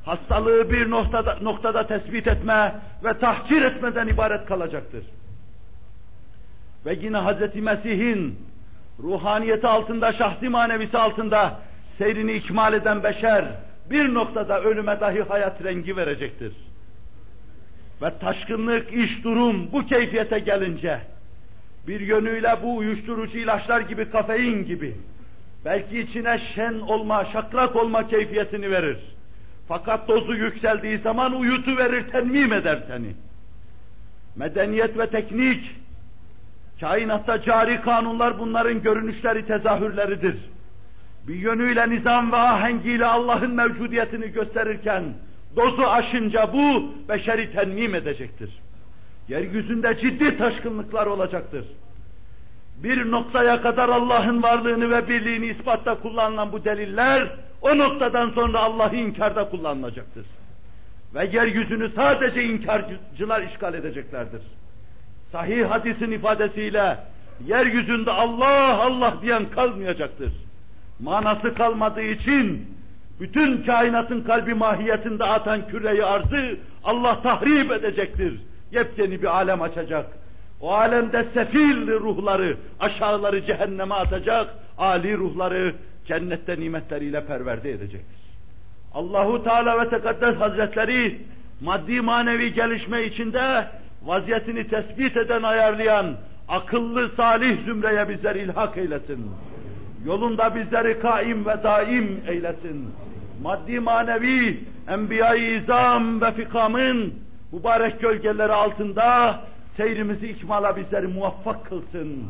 hastalığı bir noktada, noktada tespit etme ve tahkir etmeden ibaret kalacaktır. Ve yine Hz. Mesih'in ruhaniyeti altında, şahsi manevisi altında seyrini ikmal eden beşer bir noktada ölüme dahi hayat rengi verecektir. Ve taşkınlık, iş, durum bu keyfiyete gelince bir yönüyle bu uyuşturucu ilaçlar gibi, kafein gibi belki içine şen olma, şaklak olma keyfiyetini verir fakat dozu yükseldiği zaman uyutu verir, tenmim eder seni. Medeniyet ve teknik, kainatta cari kanunlar bunların görünüşleri, tezahürleridir. Bir yönüyle nizam ve ahengiyle Allah'ın mevcudiyetini gösterirken, dozu aşınca bu beşeri tenmim edecektir. Yeryüzünde ciddi taşkınlıklar olacaktır. Bir noktaya kadar Allah'ın varlığını ve birliğini ispatta kullanılan bu deliller, o noktadan sonra Allah'ı inkarda kullanılacaktır. Ve yeryüzünü sadece inkarcılar işgal edeceklerdir. Sahih hadisin ifadesiyle, yeryüzünde Allah Allah diyen kalmayacaktır. Manası kalmadığı için, bütün kainatın kalbi mahiyetinde atan küreyi arzı Allah tahrip edecektir. Yepyeni bir alem açacak o alemde sefil ruhları, aşağıları cehenneme atacak, ali ruhları cennette nimetleriyle perverde edecektir. Allahu Teala ve Tekaddes Hazretleri maddi manevi gelişme içinde vaziyetini tespit eden, ayarlayan akıllı salih zümreye bizleri ilhak eylesin. Yolunda bizleri kaim ve daim eylesin. Maddi manevi enbiya-i izam ve fikamın mübarek gölgeleri altında seyrimizi ikmala bizleri muvaffak kılsın.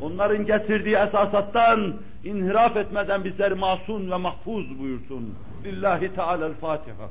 Onların getirdiği esasattan inhiraf etmeden bizleri masum ve mahfuz buyursun. Lillahi Teala'l-Fatiha.